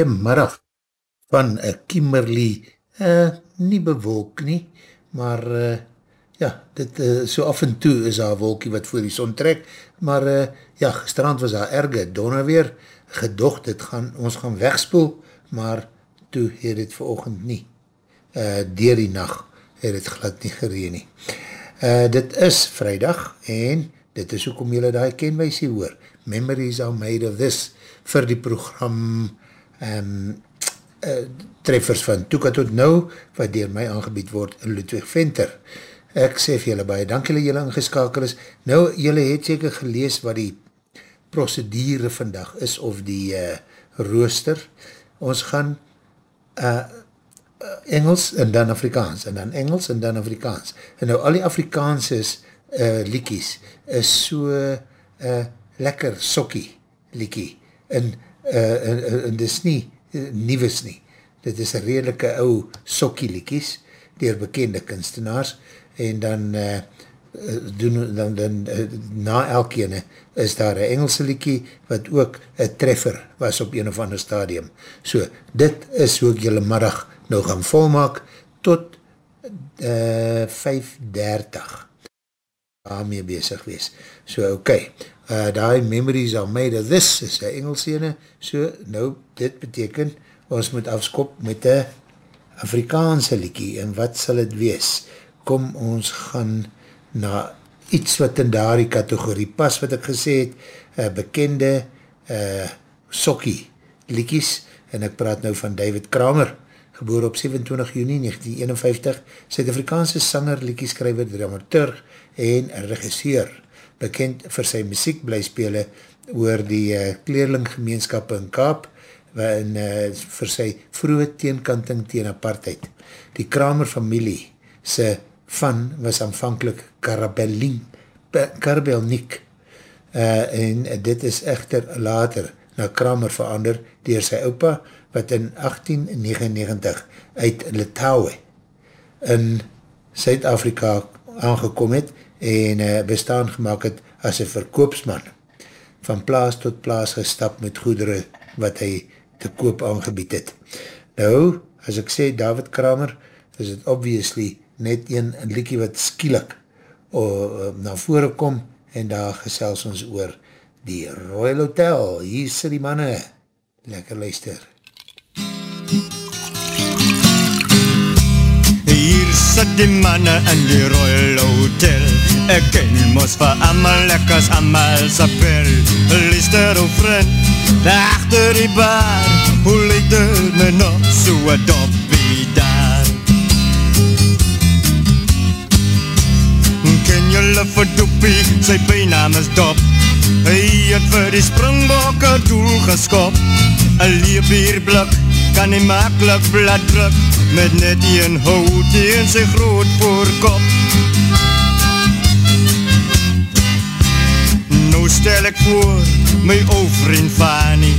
goeiemiddag van uh, Kimberley, uh, nie bewolk nie, maar uh, ja, dit uh, so af en toe is daar wolkie wat voor die son trek, maar uh, ja, gisterand was daar erge donner weer, gedocht, dit gaan, ons gaan wegspoel, maar toe het het verochend nie, uh, dier die nacht het het glad nie gereen nie. Uh, dit is vrijdag en dit is ook om jylle daar kenwijsie hoor. Memories are made of this vir die program um, uh, treffers van Toeka tot nou, wat dier my aangebied word Ludwig Venter. Ek sê vir julle baie, dank julle julle ingeskakel is. Nou, julle het seker gelees wat die procedure vandag is, of die uh, rooster. Ons gaan uh, Engels en dan Afrikaans, en dan Engels en dan Afrikaans. En nou, al die Afrikaanses uh, liekies is so uh, lekker sokkie liekie. En, uh, en, dis nie uh, nieuwes nie. Dit is een redelike ou sokkie liekies, dier bekende kunstenaars, en dan uh, doen, dan, dan uh, na elkene is daar een Engelse liekie wat ook een treffer was op een of ander stadium. So, dit is hoe ek julle middag nou gaan volmaak tot uh, 5.30 daarmee bezig wees. So, oké, okay. Uh, die memories are made of this is een Engelsene, so, nou, dit beteken, ons moet afskop met een Afrikaanse liekie, en wat sal het wees? kom ons gaan na iets wat in daar die kategorie pas, wat ek gesê het, uh, bekende uh, sokkie liekies, en ek praat nou van David Kramer, geboor op 27 juni 1951, Suid-Afrikaanse sanger, liekieskrijver, dramaturg en regisseur, bekend vir sy muziek blijspele oor die uh, kleerlinggemeenskap in Kaap, waarin uh, vir sy vroege teenkanting teen apartheid. Die Kramer familie sy van was aanvankelijk Karabelnik uh, en dit is echter later na Kramer verander dier sy opa wat in 1899 uit Litouwe in Suid-Afrika aangekom het en uh, bestaan gemaakt het as een verkoopsman van plaas tot plaas gestap met goedere wat hy te koop aangebied het. Nou, as ek sê David Kramer, is het obviously net een, liekie wat skielik o, na vore kom en daar gesels ons oor die Royal Hotel. Hier sit die manne. Lekker luister. Hier sit die manne in die Royal Hotel. Ek ken mos vir amal lekkers amal sa pel Luister o vriend, daar achter die bar Hoe leid dit my nog so dopie daar julle vir Doopie, sy bijnaam is Dop. Hy het vir die springbokke doel geskop. Een leebierblik kan hy makkelijk blad druk, met net een hout in sy groot voorkop. Nou stel ek voor, my ou vriend Fanny,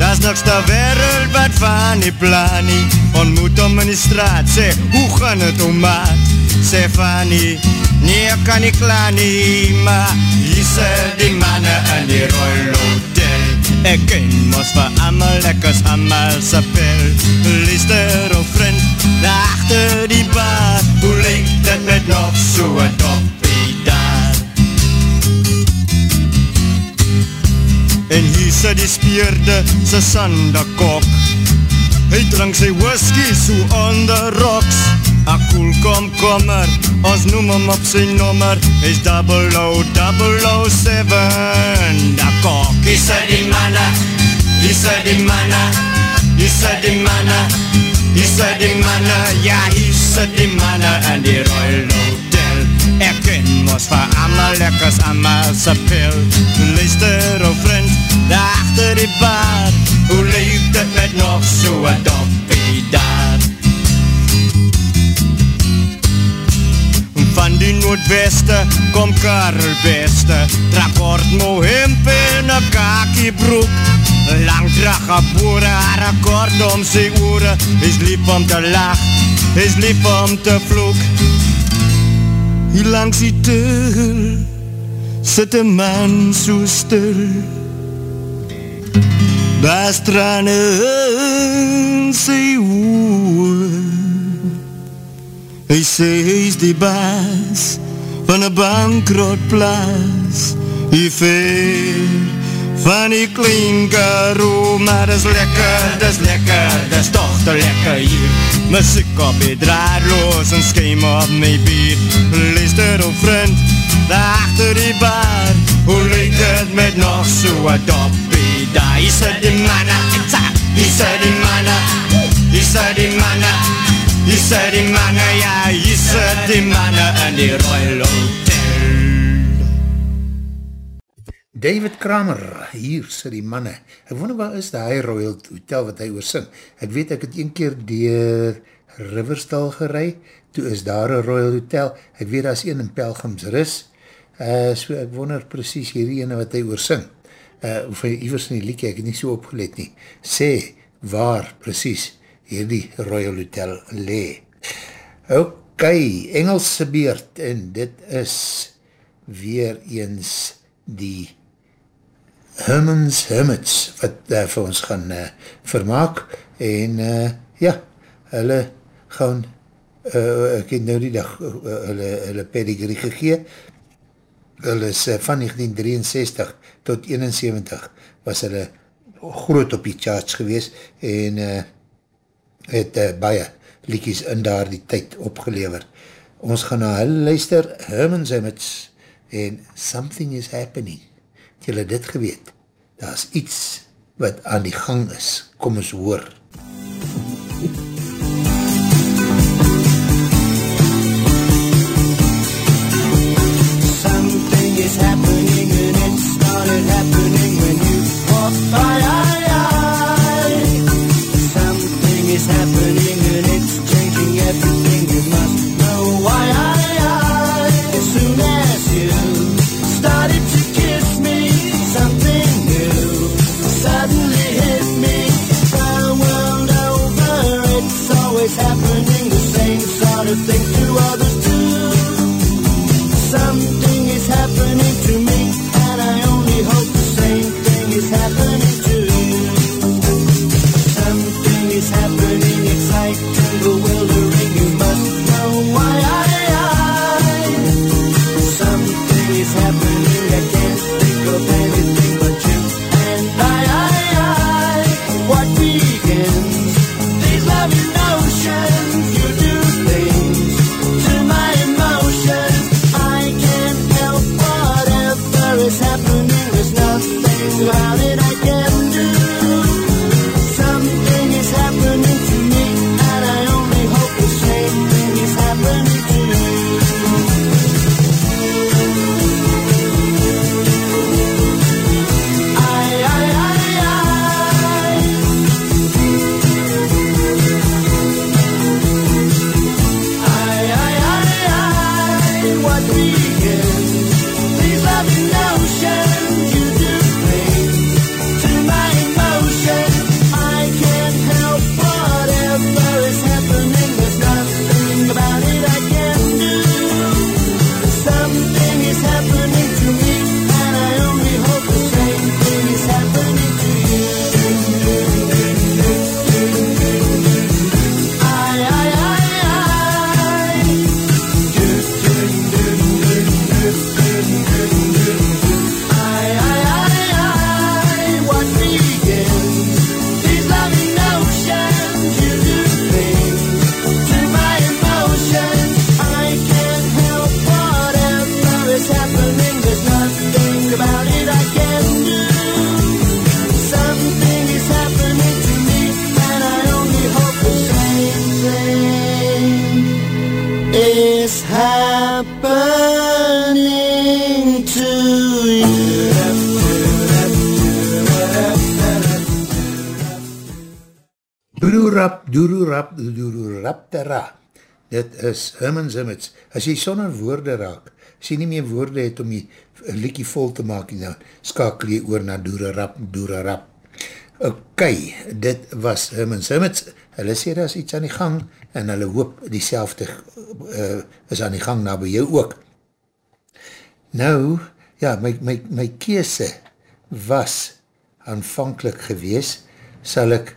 Dat is niks ter wereld wat Fanny plan nie. Ontmoet om in die straat, sê, hoe gaan het om maat? Sê Fanny, ek kan nie klaar nie, maar hier sit die manne in die Royal Hotel. Ek ken mos vir amal lekkers amal sa pel. Lister of vriend, daar achter die bar, hoe leek dit met nog so'n toppie daar? En hier sit die speerde, sy sandakok. Hy drink sy whisky so on the rocks. A cool komkommer, ons noem hom op sy nommer, is 007. Da kok, hier sy die manne, hier sy die manne, hier sy die manne, hier sy die manne, ja, hier sy die manne in die Royal Hotel. Ek ken mos vir amal lekkers amal sa pil, luister o vriend, daar achter die bar, hoe leef dit met nog so'n doppie daar? Van die noordweste kom Karel Beste. Trakord mo hemp en a kaki broek. Lang drag a boere haar akkoord om sy oore Is lief om te lach, is lief om te vloek. Hier langs die deur Sit een man so stil. Daar strane in sy oor Hy sê hy is die baas van een bankrotplaas Hy ver van die klein karo Maar dis lekker, dis lekker, dis toch te lekker hier. Muziek op die draadloos en skeem op my bier. Luister op vriend, daar achter die bar. Hoe lyk het met nog so'n doppie daar Hier sit die manne, hier sit die manne Hier sit die manne, hier sit die manne Ja, hier sit die manne in die Royal Hotel. David Kramer, hier sit die manne Ek wonder waar is die Royal Hotel wat hy oorsing Ek weet ek het een keer dier Riverstal gerei Toe is daar een Royal Hotel. Ek weet daar is een in Pelgrims Ris uh, So ek wonder precies hierdie ene wat hy oorsing uh, of hy iwers in die liedje, ek het nie so opgelet nie, sê waar precies hierdie Royal Hotel le. Ok, Engelse beurt, en dit is weer eens die Hermans Hermits, wat uh, vir ons gaan uh, vermaak, en uh, ja, hulle gaan, uh, ek het nou die dag uh, hulle, hulle pedigree gegee, hulle is uh, van 1963 tot 71 was hulle groot op die charts gewees. En uh, het uh, baie liekies in daar die tyd opgelever. Ons gaan na hulle luister, Herman Zimmets en Something is Happening. Het julle dit geweet? Daar is iets wat aan die gang is. Kom ons hoor. Something Dit is Herman Zimmets. As jy sonder woorde raak, as jy nie meer woorde het om jy liekie vol te maak, dan skakel jy oor na doeroerap, doeroerap. Ok, dit was Herman Zimmets. Hulle sê daar is iets aan die gang en hulle hoop die selfde uh, is aan die gang na by jou ook. Nou, ja, my, my, my kese was aanvankelijk gewees, sal ek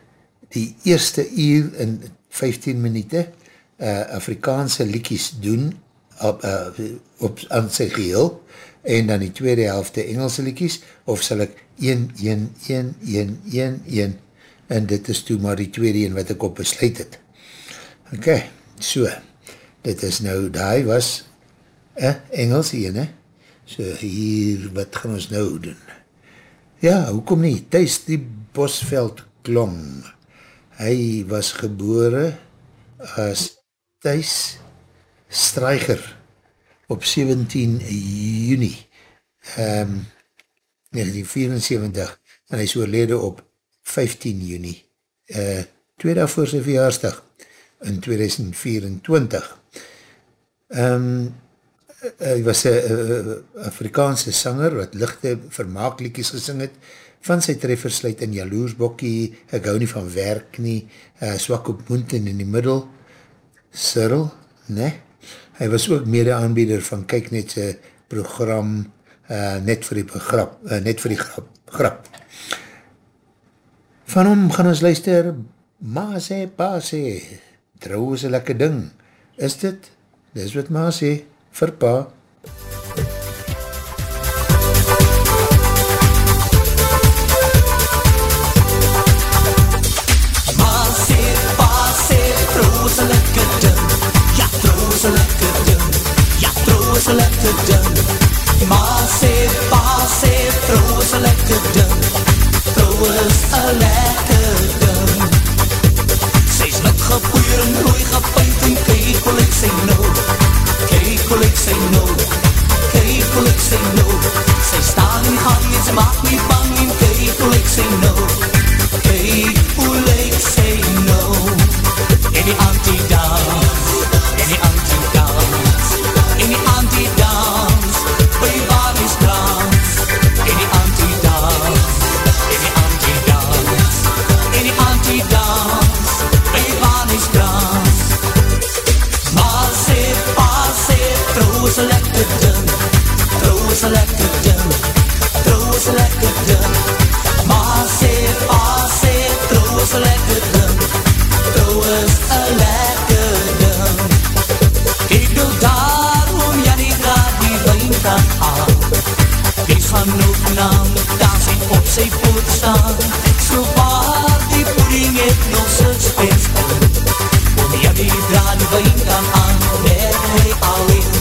die eerste uur in 15 minute uh, Afrikaanse liekies doen op, uh, op, aan sy geheel en dan die tweede helfte Engelse liekies of sal ek 1, 1, 1, 1, 1, 1 en dit is toe maar die tweede een wat ek op besluit het. Ok, so, dit is nou, die was eh, Engels ene, so hier, wat gaan ons nou doen? Ja, hoekom nie? Thuis die Bosveld klong. Hy was gebore as Thuis Streiger op 17 juni um, 1974 en hy is oorlede op 15 juni uh, twee dag voor sy verjaarsdag in 2024 um, hy was een Afrikaanse sanger wat lichte vermaaklikies gesing het van sy treffers sluit in Jaloersbokkie, ek hou nie van werk nie, uh, swak op moed en in die middel, Cyril, ne? Hy was ook mede aanbieder van Kijk Net sy program uh, Net vir die grap, uh, net vir die grap, grap. Van hom gaan ons luister, Ma sê, Pa sê, trouw is een lekker ding. Is dit? Dis wat Ma sê, vir Pa. is is een lekker ding. Ma sê, pa sê, trouw is een lekker ding, trouw is een lekker ding. Sy is net gepoeier en rooi gepunt en kyk wil ek sy nou, kyk wil ek sy nou, kyk wil ek sy nou. Sy staan en gang en sy maak nie bang en kyk wil ek sy nou, kyk wil ek sy nou. En die anti-dans, en die anti-dans, en die anti-dans, by waar is trans, en die anti-dans, en die anti-dans, en die anti-dans, by waar is trans. Maar sê, pa sê, trouw is een lekker ding, trouw is een lekker ding, trouw is een lekker ding. Wijnkraan aan. Die gaan ook naam, daar sy op sy poot staan. So waar die pudding het nog suspense in. Om ja die draad die wijnkraan aan, let hy alleen.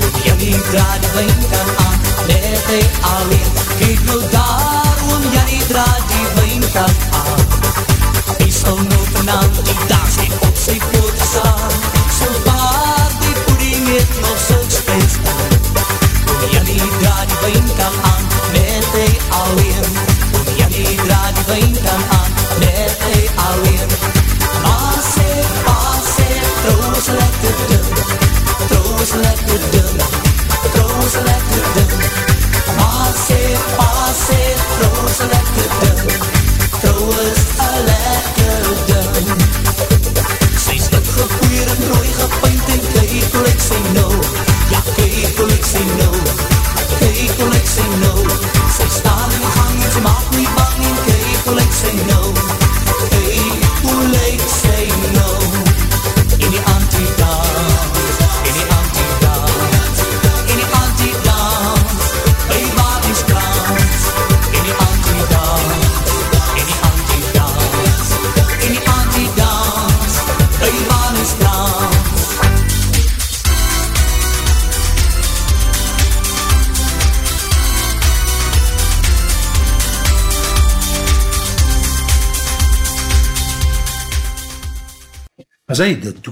Om ja die draad die wijnkraan aan, let hy alleen. Kijk nou daarom, ja die draad die wijnkraan aan. Die sal nou vanavond die daar sy op sy poot staan. So waar die pudding het nog suspense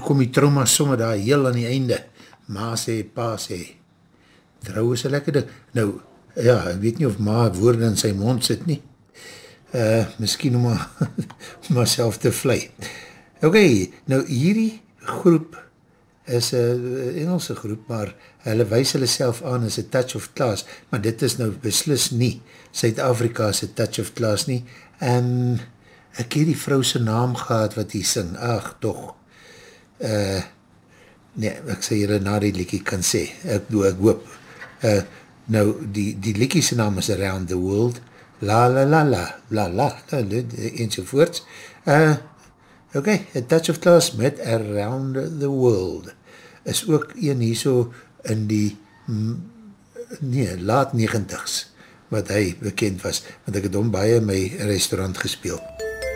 kom die trauma somme daar heel aan die einde. Ma sê, pa sê, trouw is een lekker ding. Nou, ja, ek weet nie of ma woorde in sy mond sit nie. Uh, miskien om maar, om maar self te vlei. Ok, nou hierdie groep is een Engelse groep, maar hulle wees hulle self aan as a touch of class, maar dit is nou beslis nie Suid-Afrika is a touch of class nie. En ek het die vrou sy naam gehad wat die sing, ach toch, uh, nee, ek sê jylle na die liekie kan sê, ek, ek hoop, uh, nou, die, die liekie sy naam is Around the World, la la la la, la la, enzovoorts. Uh, ok, A Touch of Class met Around the World is ook een hier so in die nee, laat negentigs wat hy bekend was, want ek het om baie in my restaurant gespeeld. The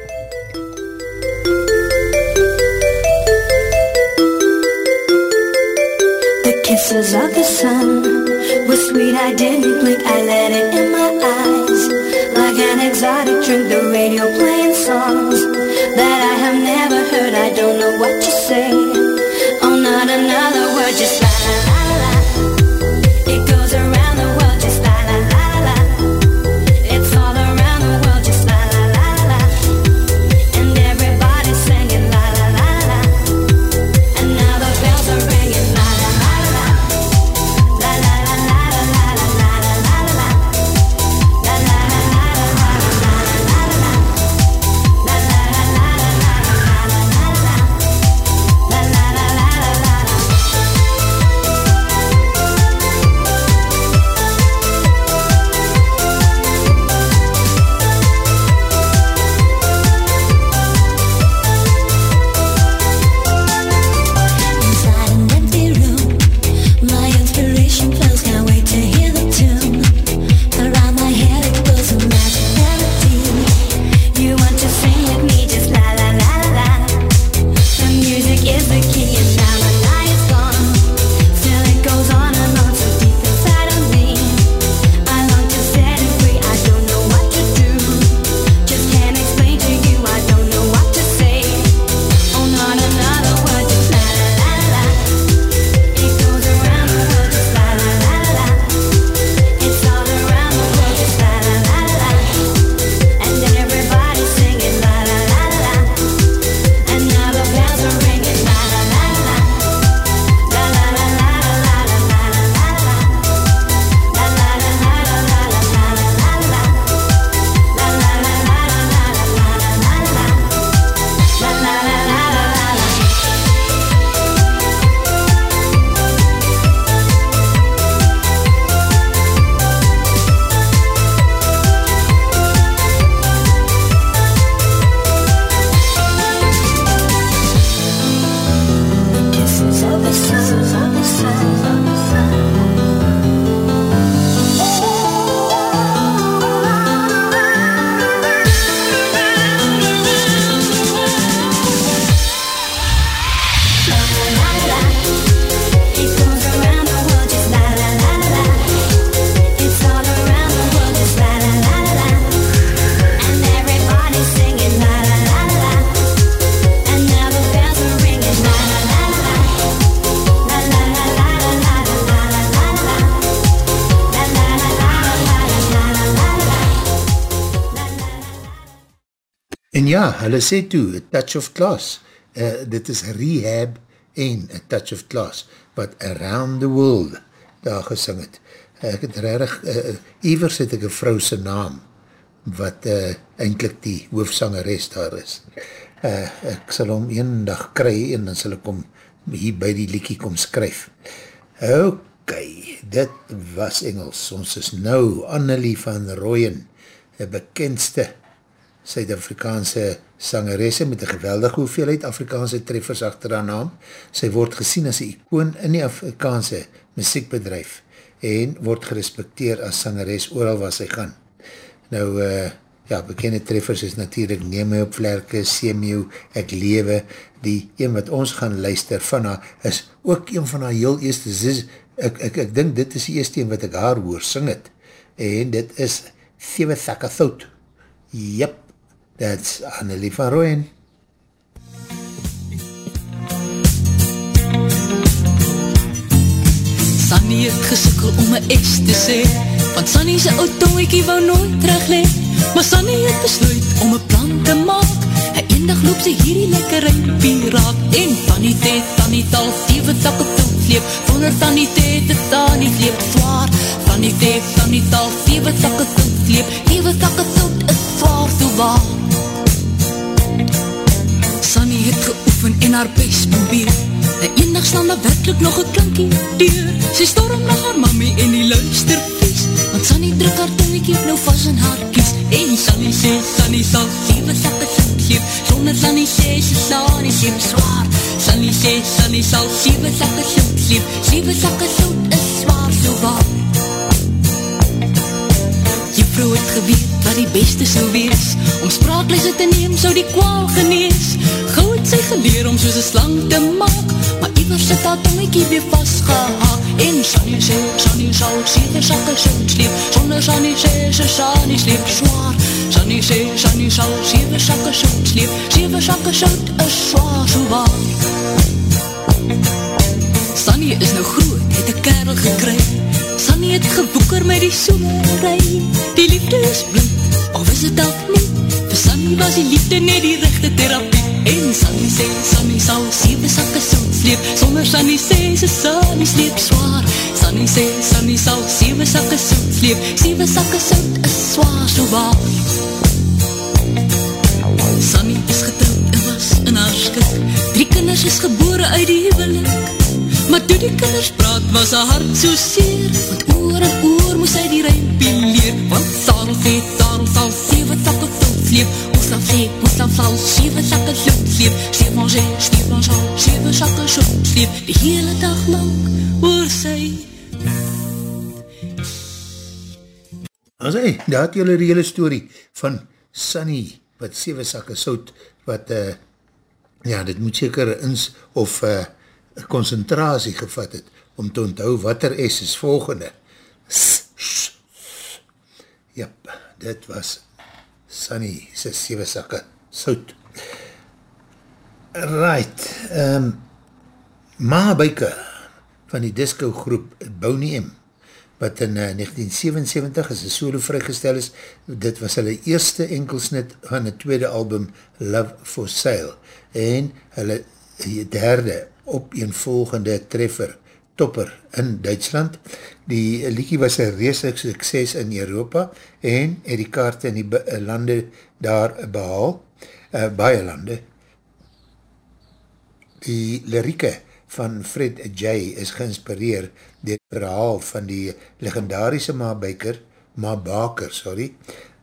kisses of the sun were sweet, I didn't blink, I let it in my eyes. Like an exotic drink, the radio playing songs that I have never heard, I don't know what to say. Oh, not another word, just En ja, hulle sê toe, A Touch of Class, uh, dit is Rehab en A Touch of Class, wat Around the World daar gesing het. Ek het rarig, uh, evers het ek een vrou sy naam, wat uh, eindelijk die hoofsangeres daar is. Uh, ek sal hom een dag kry en dan sal ek hom hier by die liekie kom skryf. Ok, dit was Engels. Ons is nou Annelie van Rooyen, die bekendste Suid-Afrikaanse sangeresse met een geweldige hoeveelheid Afrikaanse treffers achter haar naam. Sy word gesien as een icoon in die Afrikaanse muziekbedrijf en word gerespekteer as sangeres ooral waar sy gaan. Nou, uh, ja, bekende treffers is natuurlijk Neem my op vlerke, Seemiew, Ek lewe, die een wat ons gaan luister van haar, is ook een van haar heel eerste, is, ek, ek, ek dink dit is die eerste een wat ek haar hoor sing het, en dit is Thewe Thakka Thout. That's Annelie van Rooyen. Sunny het gesikkel om my S te sê Want Sunny sy oud tongiekie wou nooit terug le Maar Sunny het besluit om een plan te maak. Hy eendag loop sy hierdie lekker rypie raak. En Tanny Ted, Tanny Tal, Steven takke toek sleep. Wonder Tanny Ted, het Tanny sleep. Zwaar. Tanny Ted, Tanny Tal, Steven takke toek sleep. Steven takke toek is zwaar toe waar Sunny het geoefen en haar best probeer. En eendag staan daar werkelijk nog een klankie deur. Sy storm na haar mammy en die luister vies. Want Sunny druk haar tongiekie nou vast in haar kies. En Sunny sê, Sunny sal siewe sakke sout geef. Sonder Sunny sê, sy slaan die seep zwaar Sunny sê, Sunny sal siewe sakke sout geef. Siewe sakke sout is zwaar so waar Juffrou het geweet wat die beste sou wees. Om spraaklese te neem sou die kwaal genees. Gou het sy geleer om soos een slang te maak Maar iwers sit haar tongiekie weer vastgehaak. En Sunny sê, Sunny sal sieve sakke sout sleep. Sonder Sunny sê, sy Sunny sleep. Zwaar Sunny sê, Sunny sal sieve sakke sout sleep. Sieve sakke sout is zwaar so waar Sunny is nou groot, het een kerel gekry Sunny het geboeker met die soemerij Die liefde is bloed, of is het ook nie. Vir Sunny was die liefde net die rechte therapie En Sunny sê, Sunny sal sieve sakke sout sleep. Sonder Sunny sê, sy Sunny sleep zwaar Sunny sê, Sunny sal sieve sakke sout sleep. Sieve sakke sout is zwaar so waar. Sunny is getrouwd en was in haar skik. Drie kinders is gebore uit die huwelik Maar toe die kinders praat was haar hart so seer. Want oor en oor moes hy die rijmpie leer. Want Sarel sê, Sarel sal sewe sakke sout sleep. Oeslam sê, Oeslam sal sewe sakke sout sleep. Stefan sê, Stefan sal sewe sakke sout sleep. Die hele dag lang oor sy. As hy, daar het julle die hele story van Sunny, wat 7 sakke sout, wat, uh, ja, dit moet seker ins, of uh, concentratie gevat het, om te onthou wat er is, is volgende. Jap, dit was Sunny, sy 7 sakke sout. Right, um, Ma Buike, van die disco groep Boney M, wat in uh, 1977 as een solo vrygestel is, dit was hulle eerste enkelsnit van die tweede album Love for Sale, en hulle derde op een volgende treffer, topper in Duitsland. Die liekie was een reeslik sukses in Europa, en het die kaarte in die lande daar behaal, uh, baie lande. Die lirieke van Fred J. is geïnspireer het verhaal van die legendarische Ma Baker, Ma Baker, sorry,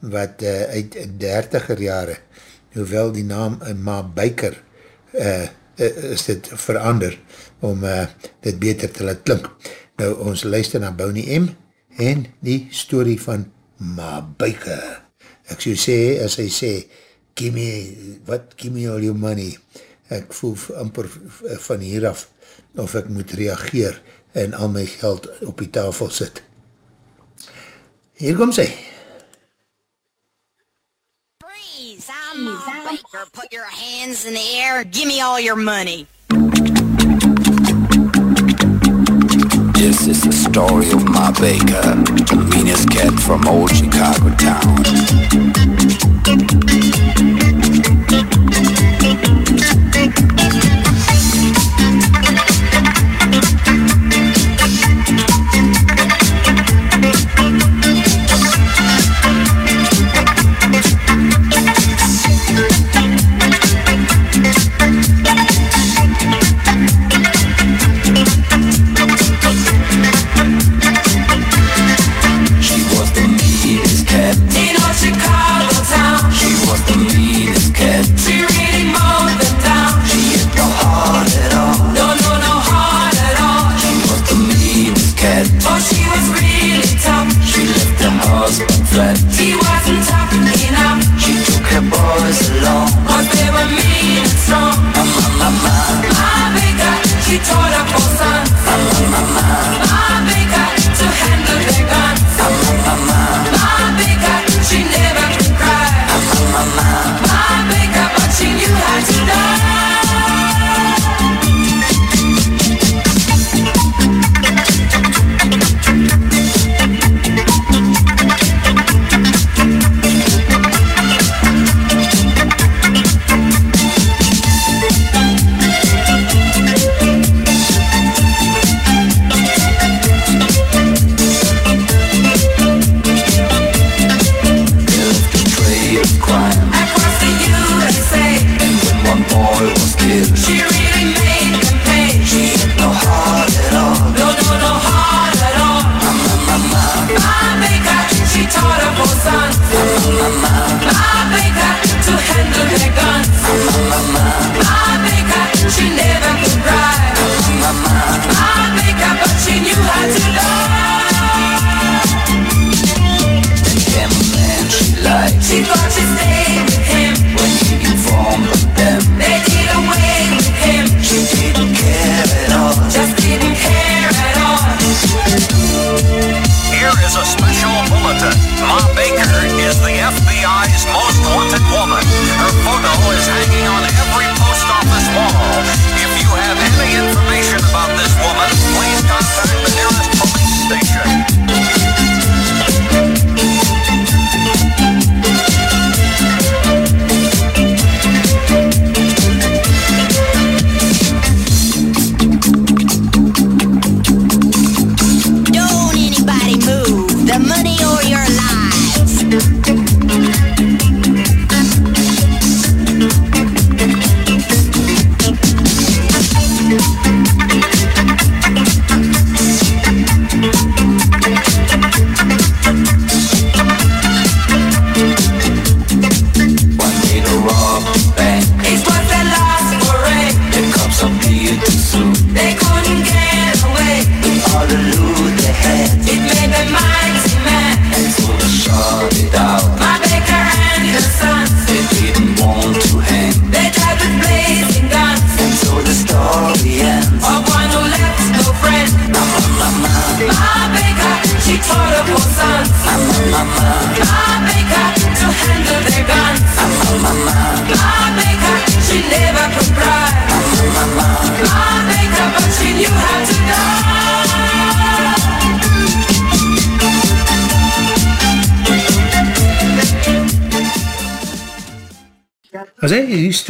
wat uh, uit 30er jare, hoewel die naam Ma Baker uh, is dit verander om uh, dit beter te laat klink. Nou, ons luister na Bonnie M en die story van Ma Baker. Ek so sê, as hy sê, give me, what, give me all your money. Ek voel amper van hier af of ek moet reageer en al my geld op die tafel sit. Hier kom sy. Freeze! I'm Ma Baker. Put your hands in the air. Give me all your money. This is the story of Ma Baker, the meanest cat from old Chicago town.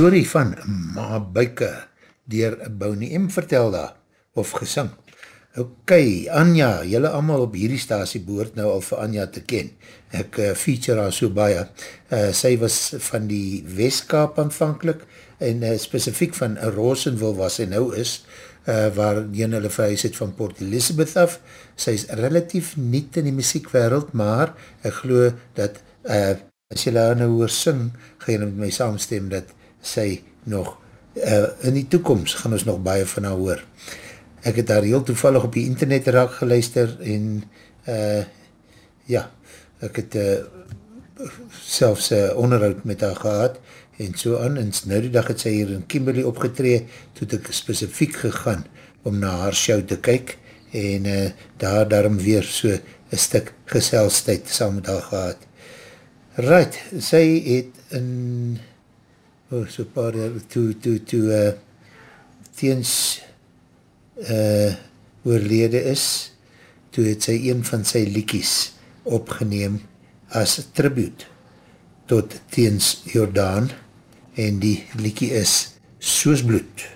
Story van Ma Buike dier Bonnie M vertel daar, of gesing. Ok, Anja, jylle allemaal op hierdie stasie behoort nou al vir Anja te ken. Ek uh, feature haar so baie. Uh, sy was van die Westkaap aanvankelijk en uh, specifiek van Rosenville waar sy nou is, uh, waar jyn hulle verhuis het van Port Elizabeth af. Sy is relatief niet in die muziekwereld, maar ek geloof dat uh, as jy haar nou hoor sing, ga jy nou met my saamstem dat sy nog uh, in die toekomst gaan ons nog baie van haar hoor. Ek het daar heel toevallig op die internet raak geluister en uh, ja, ek het uh, selfs uh, onderhoud met haar gehad en so aan, en nou die dag het sy hier in Kimberley opgetree, toe het ek specifiek gegaan om na haar show te kyk en uh, daar daarom weer so een stuk geselstijd saam met haar gehad. Right, sy het in oh, so paar jaar, toe, toe, toe uh, teens uh, oorlede is, toe het sy een van sy liekies opgeneem as tribute tot teens Jordaan en die liekie is Soos Bloed.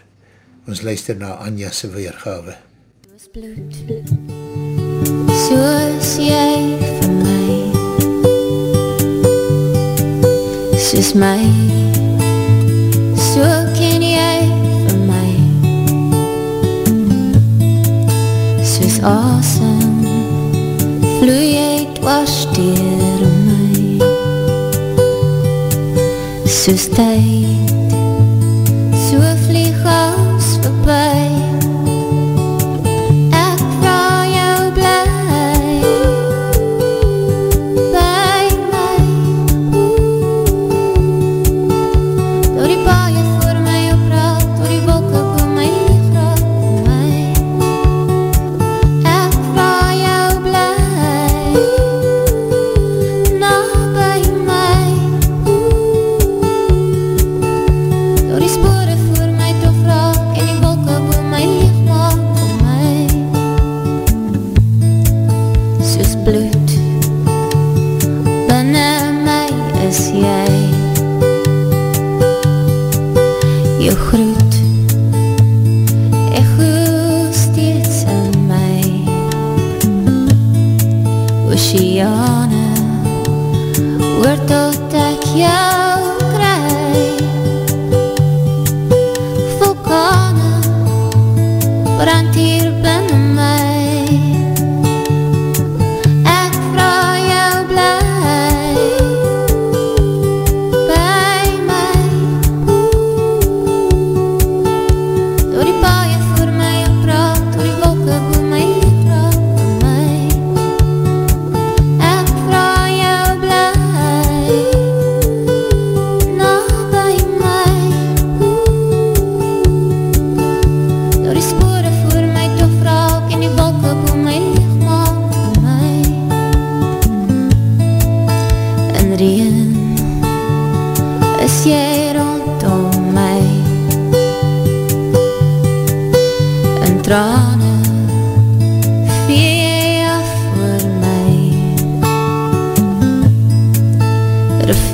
Ons luister na Anja sy weergawe. Soos jy vir my Soos my So ken jy vir my Soos asem Vloei jy dwars dier my Soos tyd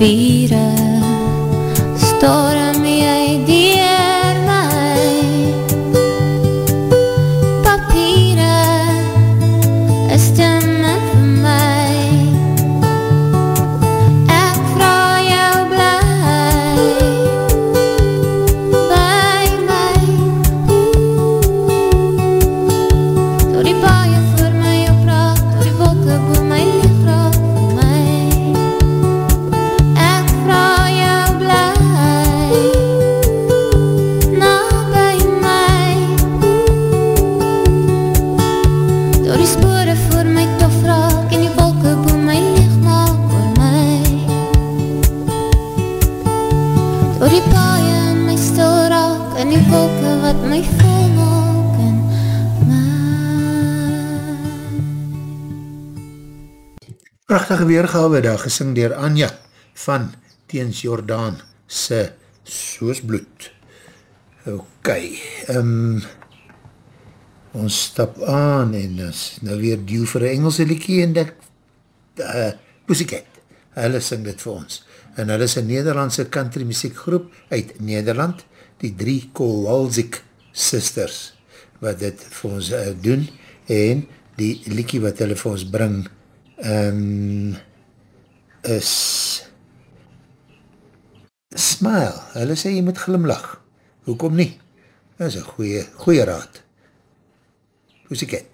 feet. Weergawe daar gesing dier Anja van Teens Jordaan se Soos Bloed. Ok, um, ons stap aan en ons nou weer duw vir een Engelse liekie en dat uh, Pussycat, hulle sing dit vir ons. En hulle is een Nederlandse country muziekgroep uit Nederland, die drie Kowalzik sisters, wat dit vir ons uh, doen en die liekie wat hulle vir ons bring um, is Smile. Hulle sê jy moet glimlach. Hoekom nie? Dat is een goeie, goeie raad. Pussycat.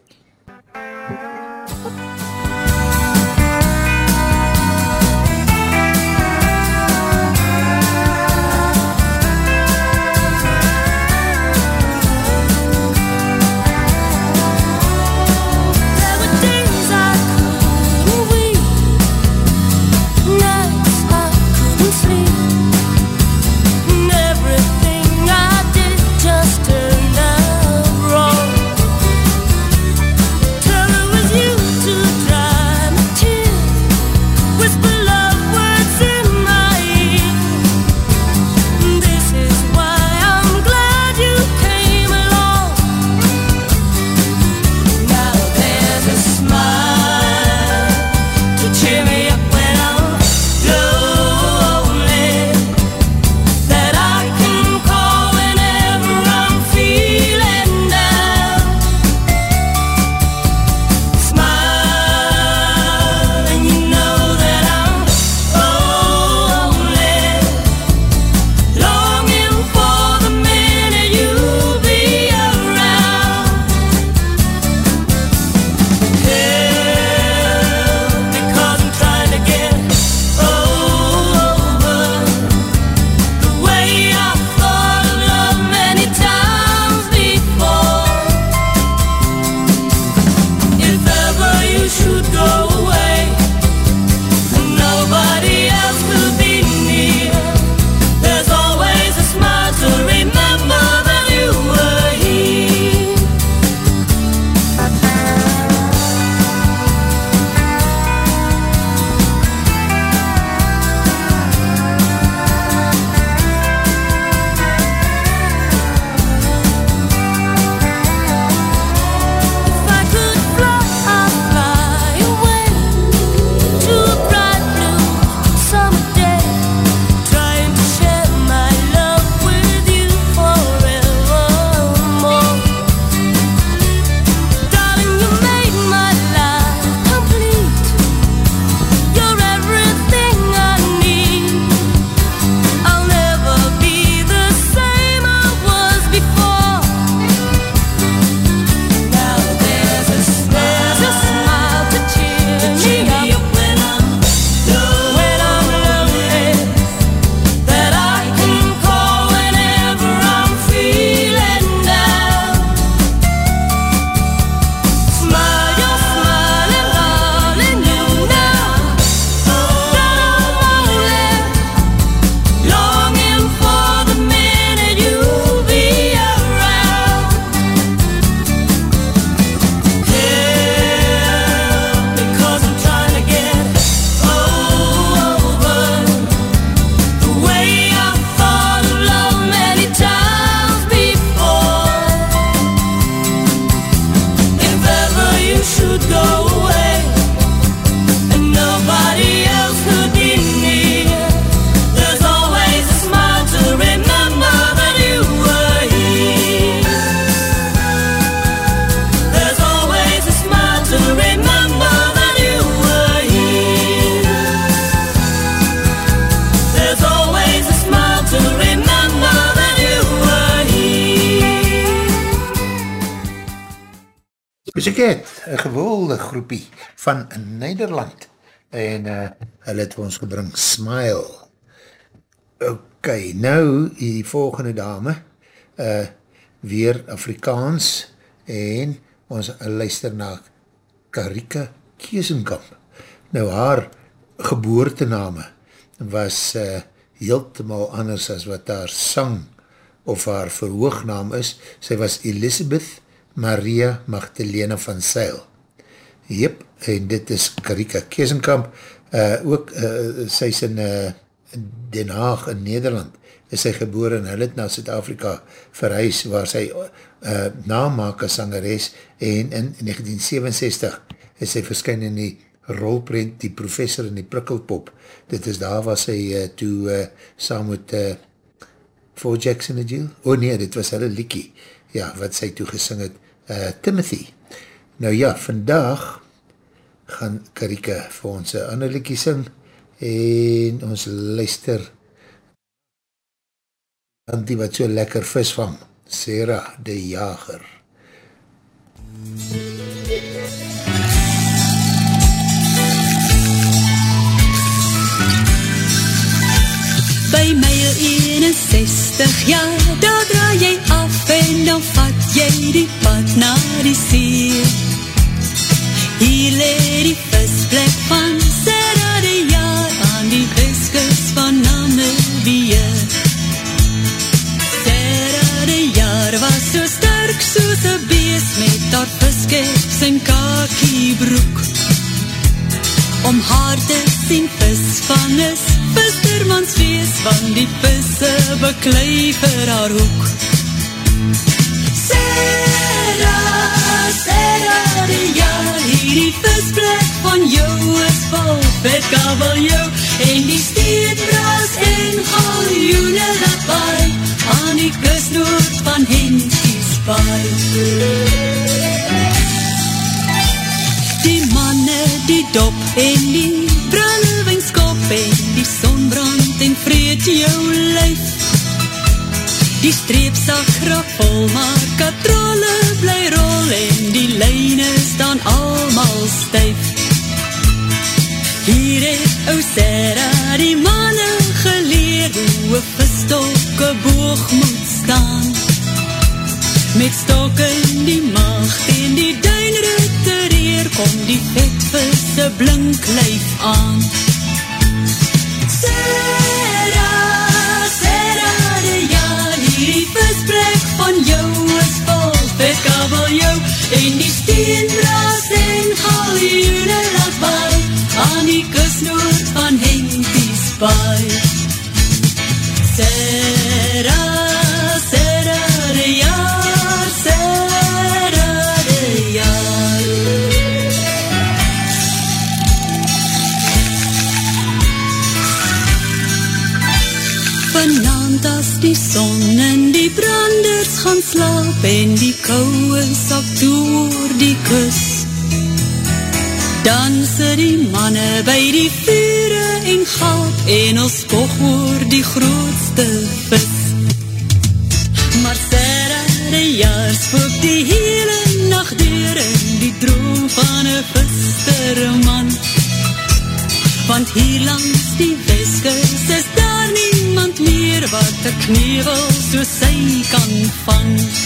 Ons gebring Smile. Ok, nou die volgende dame, uh, weer Afrikaans en ons luister na Karika Kiesenkamp. Nou haar geboortename was uh, heeltemaal anders as wat haar sang of haar verhoognaam is. Sy was Elisabeth Maria Magdalena van Seil. Jep, en dit is Karika Keesenkamp, uh, ook uh, sy is in uh, Den Haag in Nederland, is sy geboor en hy het na Zuid-Afrika verhuis, waar sy uh, namaak as sangeres, en in 1967 is sy verskyn in die rolprint Die Professor in die Prikkelpop. Dit is daar waar sy uh, toe uh, saam met uh, Four Jackson in Jill? Oh nee, dit was hulle liekie, ja, wat sy toe gesing het, uh, Timothy. Nou ja, vandag gaan Karika vir ons een ander liekie sing en ons luister aan die wat so lekker vis vang, Sarah de Jager. By my 61 jaar, daar draai jy af en dan vat jy die pad na die see. Hier leer die visplek van Sarah de jaar aan die viskus van Namibie. Sarah de jaar was so sterk soos een beest met haar viskeps en kakiebroek. Om haar te sien visvang is vistermans wees, want die visse beklui vir haar hoek. Sarah, Sarah, die jaar, hierdie visplek van jou is vol vet kabeljou, en die steenbras en galjoene laat baai, aan die kusnoord van Henties baai. Die manne, die dop en die brandewingskop en die sonbrand en vreet jou lyf. Die streepsak grap vol, maar katrole bly rol en die lijne staan almal styf. Hier het ou Sarah die manne geleer hoe een vistok een boog moet staan. Met stok in die maag en die duinritte reer kom die vetvisse blink lyf aan. Sarah, en die steenbras en galjoene laat baai aan die kusnoord van Henties baai. Sarah, Sarah, de jaar, Sarah, de jaar. Vanavond as die son en die branders gaan slaap en kouwe sak toe oor die kus. Dan sit die manne by die vure en gaap en ons spog oor die grootste vis. Maar Sarah de jaar spook die hele nacht deur in die droom van een visterman. Want hier langs die weskus is daar niemand meer wat een knevel soos sy kan vang.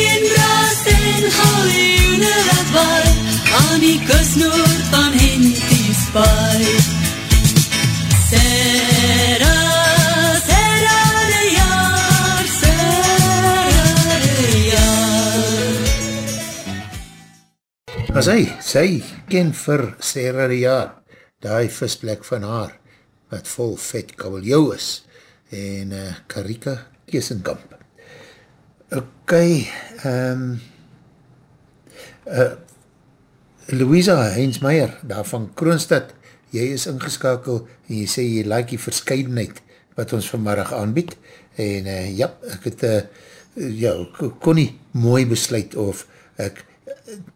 aan die kusnoord van Sarah de jaar. As hy, sy ken vir Sarah de jaar, die visplek van haar, wat vol vet kabeljou is, en uh, Karika Keesenkamp. Ok, um, uh, Louisa Heinzmeier, daar van Kroonstad, jy is ingeskakel en jy sê jy like die verscheidenheid wat ons vanmiddag aanbied en uh, ja, ek het uh, ja, k- kon nie mooi besluit of ek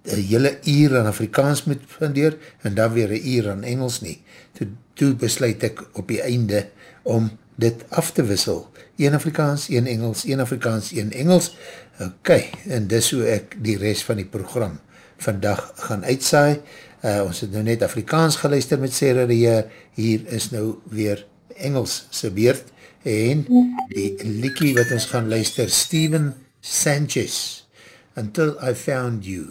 een hele uur aan Afrikaans moet vandeer en dan weer een uur aan Engels nie. Toe, toe besluit ek op die einde om dit af te wissel. Een Afrikaans, een Engels, een Afrikaans, een Engels. Ok, en dis hoe ek die rest van die program vandag gaan uitsaai. Uh, ons het nou net Afrikaans geluister met Sarah Ria, hier is nou weer Engels se beurt en die liekie wat ons gaan luister, Steven Sanchez, Until I Found You,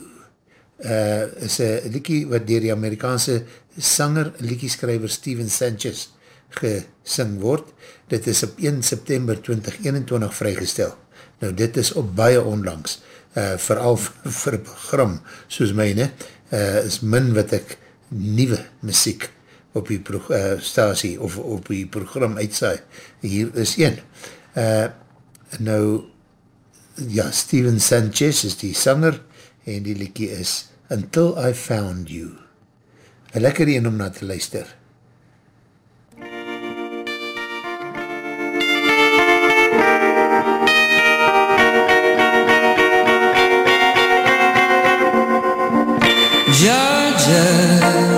uh, is een liekie wat dier die Amerikaanse sanger, liekieskrijver Steven Sanchez gesing word. Dit is op 1 September 2021 vrygestel. Nou dit is op baie onlangs, uh, vooral vir program soos myne, uh, is min wat ek nieuwe muziek op die uh, stasie of op die program uitsaai. Hier is een. Uh, nou, ja, Steven Sanchez is die sanger en die liekie is Until I Found You. Een lekker een om na te luister. Georgia,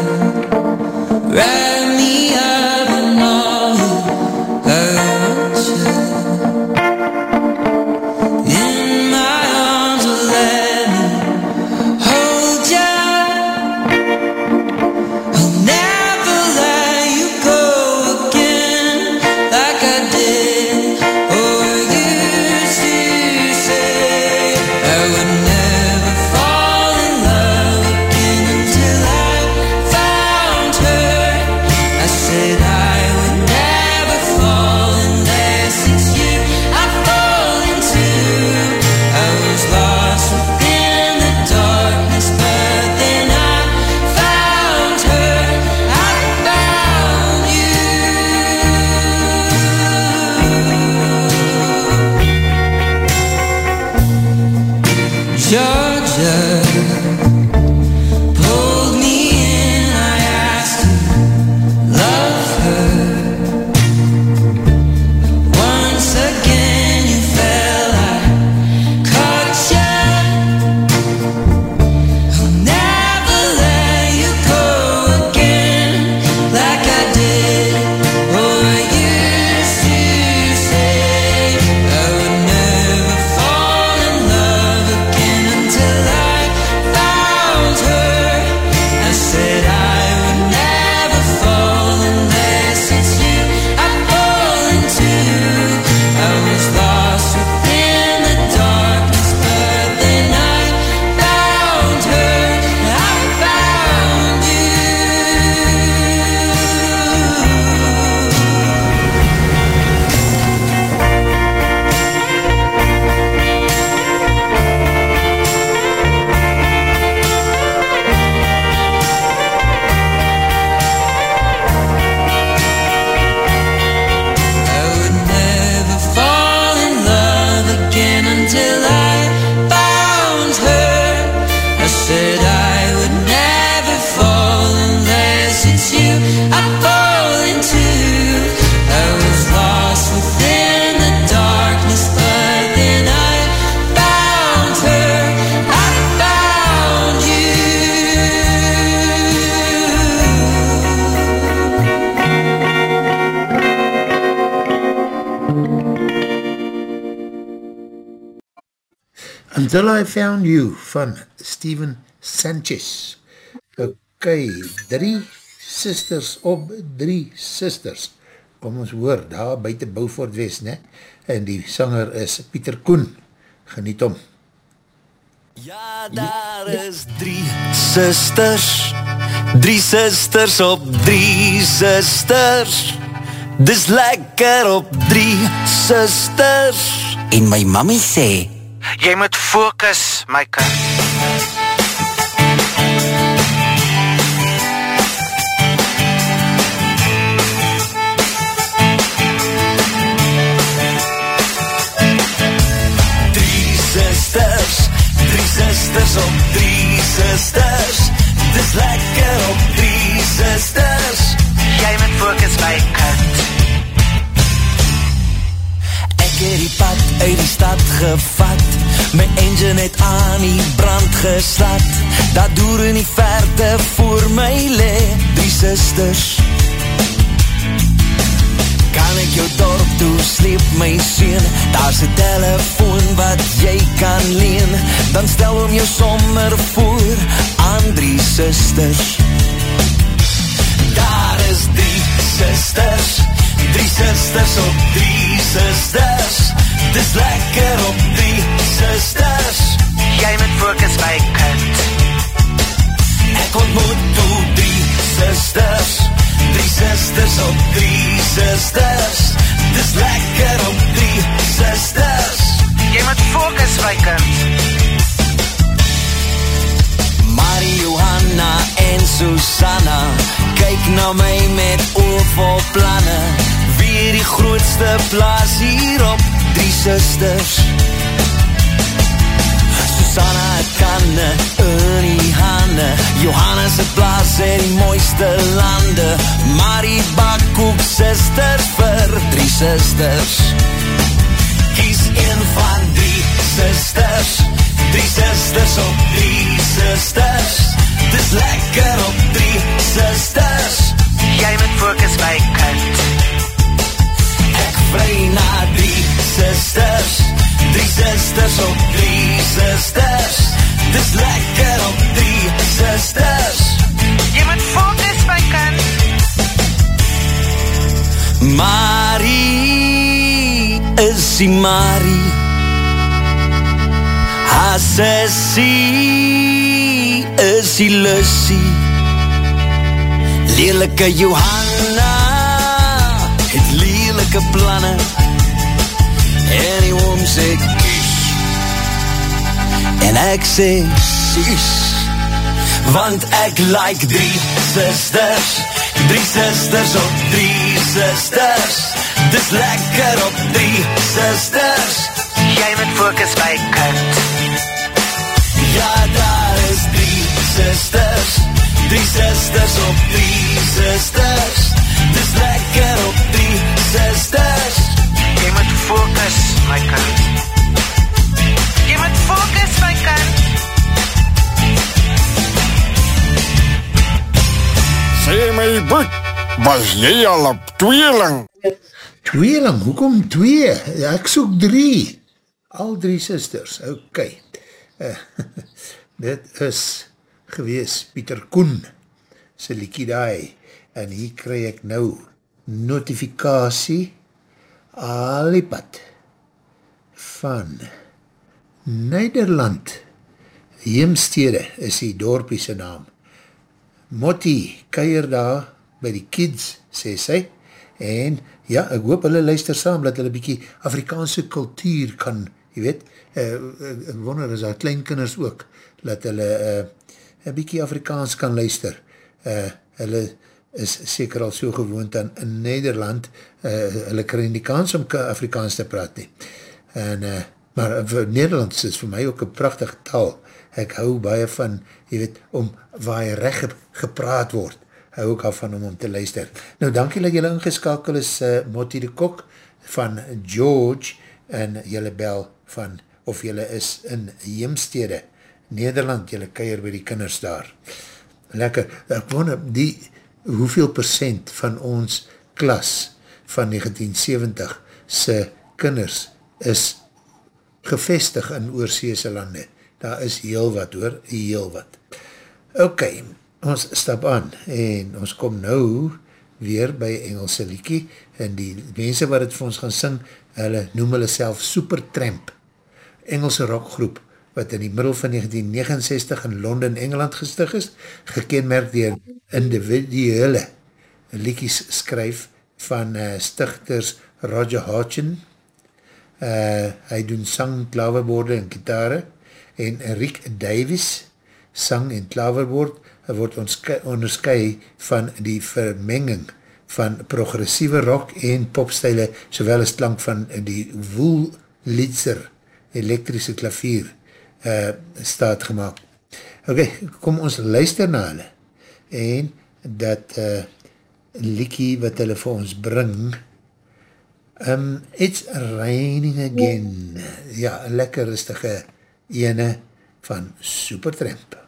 Until I Found You van Steven Sanchez. Ok, drie sisters op drie sisters. Kom ons hoor, daar buiten Beaufort West, ne? En die sanger is Pieter Koen. Geniet om. Ja, daar is drie sisters, drie sisters op drie sisters. Dis lekker op drie sisters. En my mammy sê, Jy moet Fokus, my kind. Drie sisters, drie sisters oh, op drie sisters. Dis lekker op drie sisters. Jy moet fokus, my kind. Ek het die pad uit die stad gevat My engine het aan die brand geslat Dat door in die verte voor my le Drie sisters Kan ek jou dorp toe sleep my sien Daar's een telefoon wat jy kan leen Dan stel om jou sommer voor aan drie sisters Daar is drie sisters Drie sisters op drie sisters Dis lekker op drie sisters Jy moet focus my kind Ek ontmoet toe drie sisters Drie sisters op drie sisters Dis lekker op drie sisters Jy moet focus my kind Marie, Johanna en Susanna Kyk na my met oorvol planne Wie die grootste plaas hier op Drie sisters Susanna het kanne in die hande Johanna se plaas in die mooiste lande Marie bak ook sisters vir Drie sisters Kies een van drie sisters is die Marie. Haar sessie is die Lussie Lelike Johanna het lelike planne En die oom sê kies En ek sê sies Want ek like drie sisters Drie sisters op drie sisters Dis lekker op drie sisters Jy moet focus my kind. Ja, daar is drie sisters Drie sisters op drie sisters Dis lekker op drie sisters Jy moet focus my kind. Jy moet focus my kind. Sê my boet, was jy al op tweeling? Tweeling, hoekom twee? Ek soek drie. Al drie sisters, ok. Uh, dit is gewees Pieter Koen, sy liekie daai, en hier kry ek nou notifikatie alipad van Nederland. Heemstede is die dorpie sy naam. Motti keier daar by die kids, sê sy, en ja, ek hoop hulle luister saam, dat hulle bykie Afrikaanse kultuur kan, jy weet, uh, ek wonder is daar kleinkinders ook, dat hulle uh, een bykie Afrikaans kan luister. Uh, hulle is seker al so gewoond aan in Nederland, uh, hulle krijg nie kans om Afrikaans te praat nie. En, uh, maar vir Nederlands is vir my ook een prachtige taal, ek hou baie van, jy weet, om waar recht gepraat word, hou ook af van om om te luister. Nou, dankie dat jylle ingeskakel is, uh, Motti de Kok van George, en jylle bel van, of jylle is in Heemstede, Nederland, jylle keier by die kinders daar. Lekker, ek wonder, die, hoeveel percent van ons klas van 1970 se kinders is gevestig in oorseese lande daar is heel wat hoor, heel wat. Ok, ons stap aan en ons kom nou weer by Engelse liekie en die mense wat het vir ons gaan sing, hulle noem hulle self Supertramp, Engelse rockgroep wat in die middel van 1969 in Londen, Engeland gestig is, gekenmerk dier individuele liekies skryf van uh, stichters Roger Hodgson, uh, hy doen sang, klaverborde en gitare, en Rick Davies sang en klaverwoord word onderskui van die vermenging van progressieve rock en popstijle sowel as klank van die Woolitzer elektrische klavier uh, staat gemaakt. Ok, kom ons luister na hulle en dat uh, liekie wat hulle vir ons bring Um, it's raining again. Ja, lekker rustige ene van Supertramp.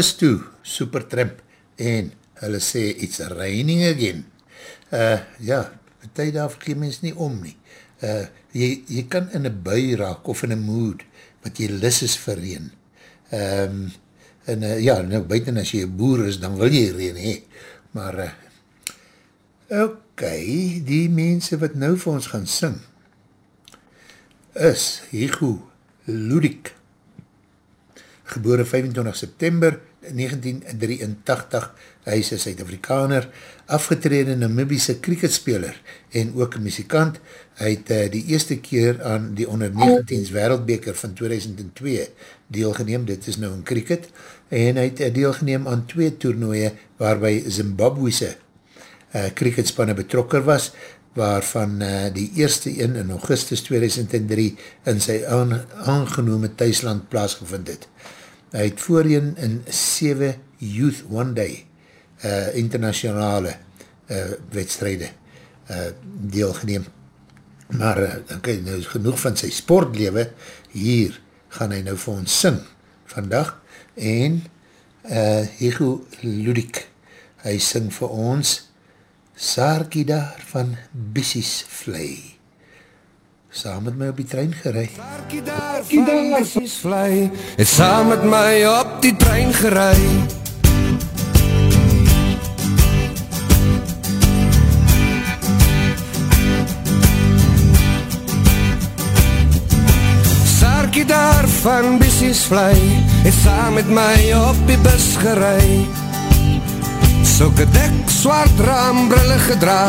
Is toe Supertramp en hulle sê it's raining again. Uh, ja, tyd daar vergeet mens nie om nie. Uh, jy, jy kan in een bui raak of in een mood wat jy lis is vir reen. Um, en uh, ja, nou buiten as jy boer is, dan wil jy reen hee. Maar, uh, ok, die mense wat nou vir ons gaan sing, is Higo Ludik, gebore 25 September 1983, hy is een Suid-Afrikaner, afgetrede Namibiese cricketspeler en ook muzikant. Hy het uh, die eerste keer aan die onder 19s wereldbeker van 2002 deelgeneem, dit is nou in cricket, en hy het uh, deelgeneem aan twee toernooie waarby Zimbabwese uh, cricketspanne betrokker was, waarvan uh, die eerste een in augustus 2003 in sy aan, aangenome thuisland plaasgevind het. Hy het voorheen in 7 Youth One Day uh, internationale uh, wedstrijde uh, deelgeneem. Maar uh, okay, nou genoeg van sy sportlewe, hier gaan hy nou vir ons sing vandag en uh, Higo Ludik, hy sing vir ons Saarkie daar van Bissies Vlei saam met my op die trein gery. Werkie daar, varkies vlieg, het saam met my op die trein gery. Sarkie daar van busies vlieg, het saam met my op die bus gery. Sulke dik swart raambrille gedra,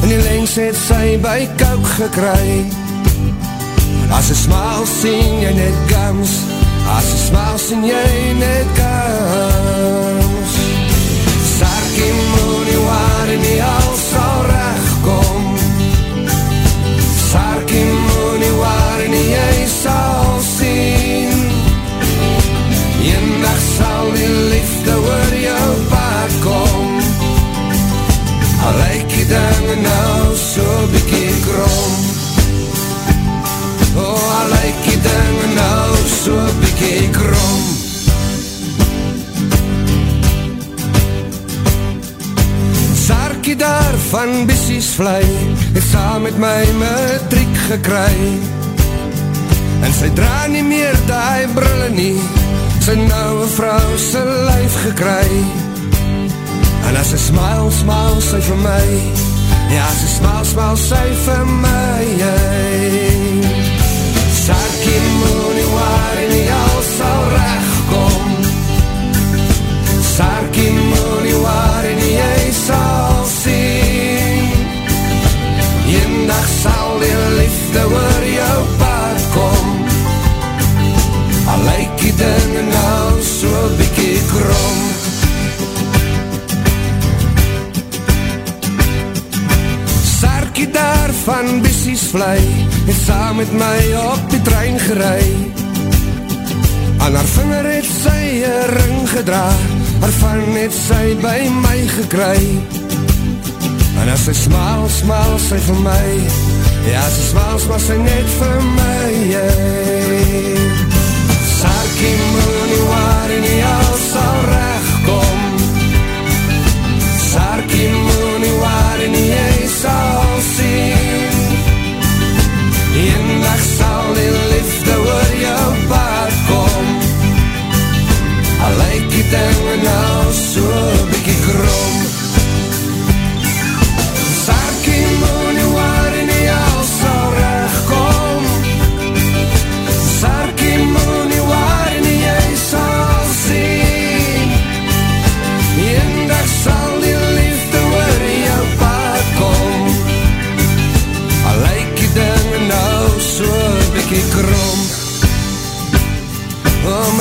en die lengs het sy by kouk gekry. As jy smaal sien jy net gams As jy smaal sien jy net gams Sarkie moet nie waar en die al sal recht kom. Sarkie moet nie waar en jy sal sien Eendag sal die liefde oor jou paard kom. Al lyk die dinge nou Sarkie daar van Bissies vly Het saam met my matriek gekry. En sy dra nie meer die brille nie Sy nou een vrou sy lyf gekry. En as sy smile, smile sy vir my Ja, as sy smile, smile sy vir my. Sarkie moet liefde oor jou paard kom. Al lyk die dinge nou so bykie krom. Sarkie daar van Bissies vly Het saam met my op die trein gerei. Aan haar vinger het sy een ring gedra Waarvan het sy by my gekry. En as sy smaal, smaal sy vir my Ja, sy smaal, smaal sy net vir my yeah. Sarkie moet nie waar en nie al sal recht kom Sarkie moet nie waar en nie jy sal sien Eendag sal die liefde oor jou paard kom. Al lyk die dinge nou so bykie krom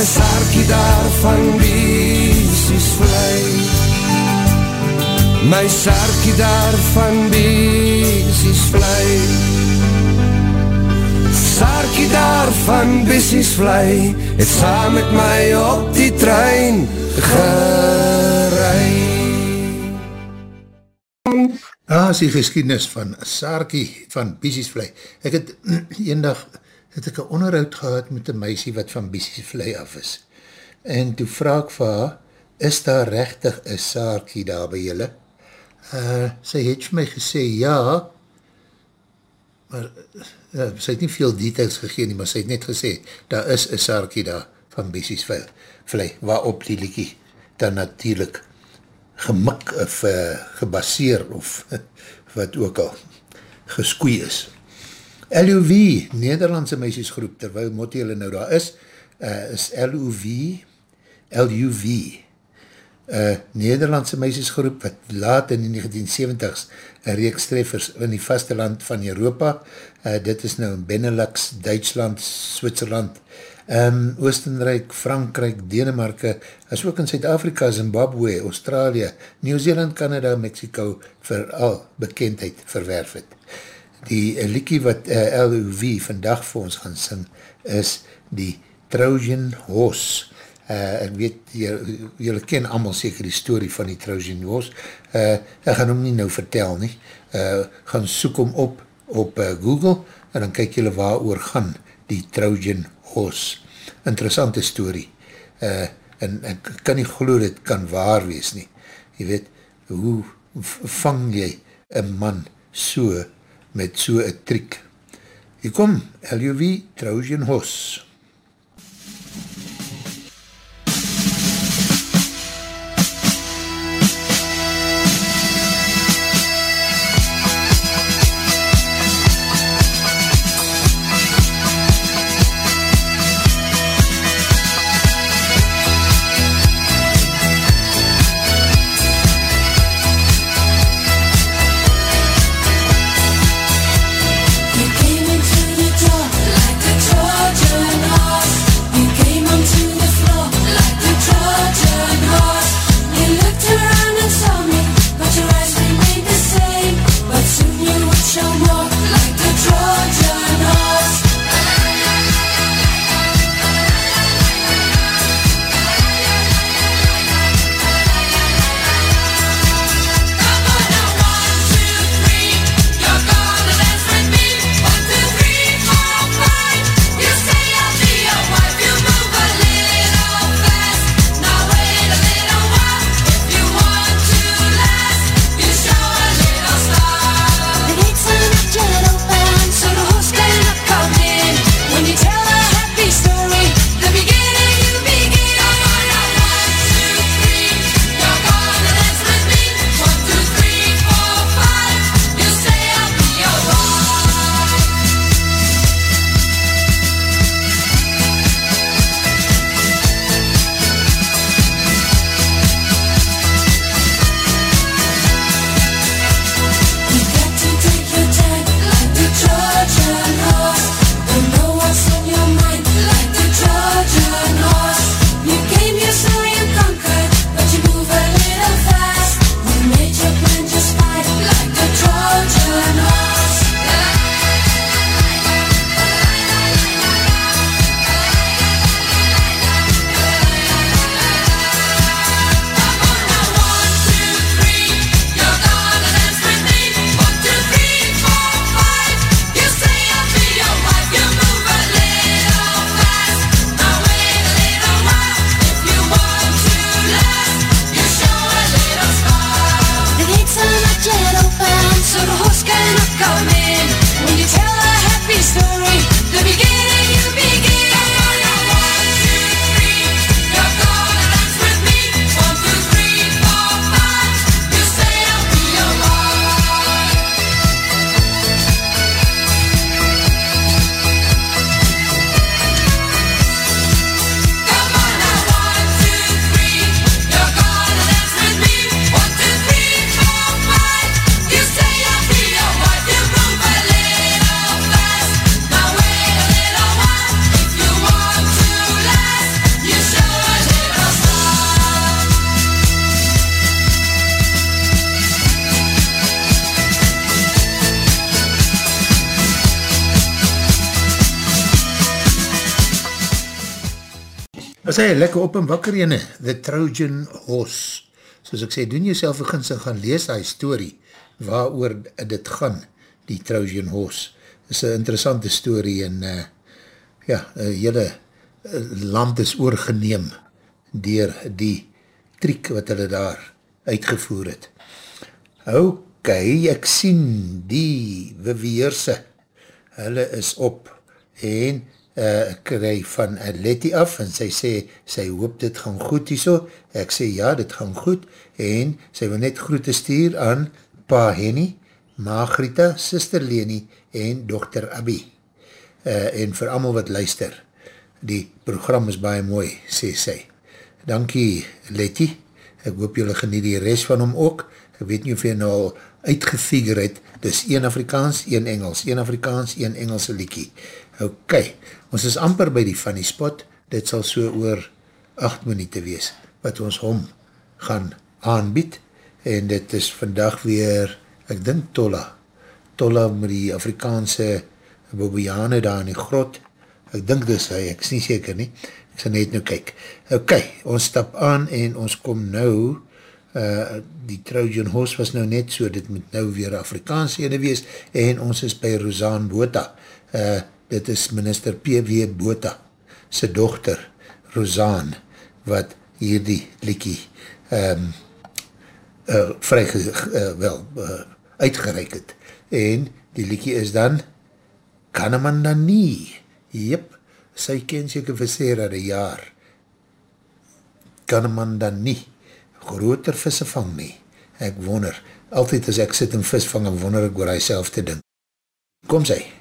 my sarkie daar van biesies vly My sarkie daar van biesies vly Sarkie daar van biesies vly Het saam met my op die trein gerei Daar is die geschiedenis van Saarkie van Biesiesvlei. Ek het eendag het ek een onderhoud gehad met een meisie wat van Biesiesvlei af is. En toe vraag ek vir haar, is daar rechtig een Saarkie daar by julle? Uh, sy het vir my gesê, ja, maar uh, sy het nie veel details gegeen nie, maar sy het net gesê, daar is een Saarkie daar van Biesiesvlei, waarop die liekie dan natuurlijk gemik of uh, gebaseer of wat ook al geskoei is. LOV, Nederlandse meisjesgroep, terwyl Motti hulle nou daar is, uh, is LOV, LUV, uh, Nederlandse meisjesgroep, wat laat in die 1970s een reeks treffers in die vasteland van Europa, uh, dit is nou in Benelux, Duitsland, Switserland, um, Oostenrijk, Frankrijk, Denemarke, as ook in Zuid-Afrika, Zimbabwe, Australië, Nieuw-Zeeland, Canada, Mexico, vooral bekendheid verwerf het. Die liekie wat uh, LUV vandag vir ons gaan sing, is die Trojan Horse. Uh, ek weet, jylle ken allemaal seker die story van die Trojan Horse. Uh, ek gaan hom nie nou vertel nie. Uh, gaan soek hom op op uh, Google en dan kyk jylle waar oor gaan die Trojan Horse. Interessante story. Uh, en ek kan nie glo dit kan waar wees nie. Jy weet, hoe vang jy een man so met so een triek? Hier kom, LUV Trojan Horse. Hy lekker op en wakker ene, The Trojan Horse. Soos ek sê, doen jyself vergins en gaan lees die story, waar oor dit gaan, die Trojan Horse. Dit is een interessante story en uh, ja, een hele uh, land is oorgeneem dier die triek wat hulle daar uitgevoer het. Ok, ek sien die Viveerse, hulle is op en uh, kry van Letty af en sy sê, sy hoop dit gaan goed hierso, ek sê ja, dit gaan goed en sy wil net groete stuur aan Pa Henny, Margrieta, Sister Leni en Dr. Abby uh, en vir amal wat luister, die program is baie mooi, sê sy. Dankie Letty, ek hoop julle geniet die rest van hom ook, ek weet nie of jy nou al uitgefigure het, dis een Afrikaans, een Engels, een Afrikaans, een Engelse liekie. Ok, ons is amper by die funny spot, dit sal so oor 8 minuut wees, wat ons hom gaan aanbied, en dit is vandag weer, ek dink Tolla, Tolla met die Afrikaanse Bobiane daar in die grot, ek dink dis hy, ek is nie seker nie, ek sal net nou kyk. Ok, ons stap aan en ons kom nou, uh, die Trojan Horse was nou net so, dit moet nou weer Afrikaans ene wees, en ons is by Rosanne Bota, uh, dit is minister P.W. Bota, sy dochter Rosanne, wat hier die liekie um, uh, vry, uh, wel, uh, uitgereik het, en die liekie is dan Kaneman dan nie, jyp, sy ken seker vir Sarah die jaar, Kaneman dan nie, groter visse vang nie, ek wonder, altyd as ek sit in vis vang, wonder ek oor hy self te dink. Kom sy.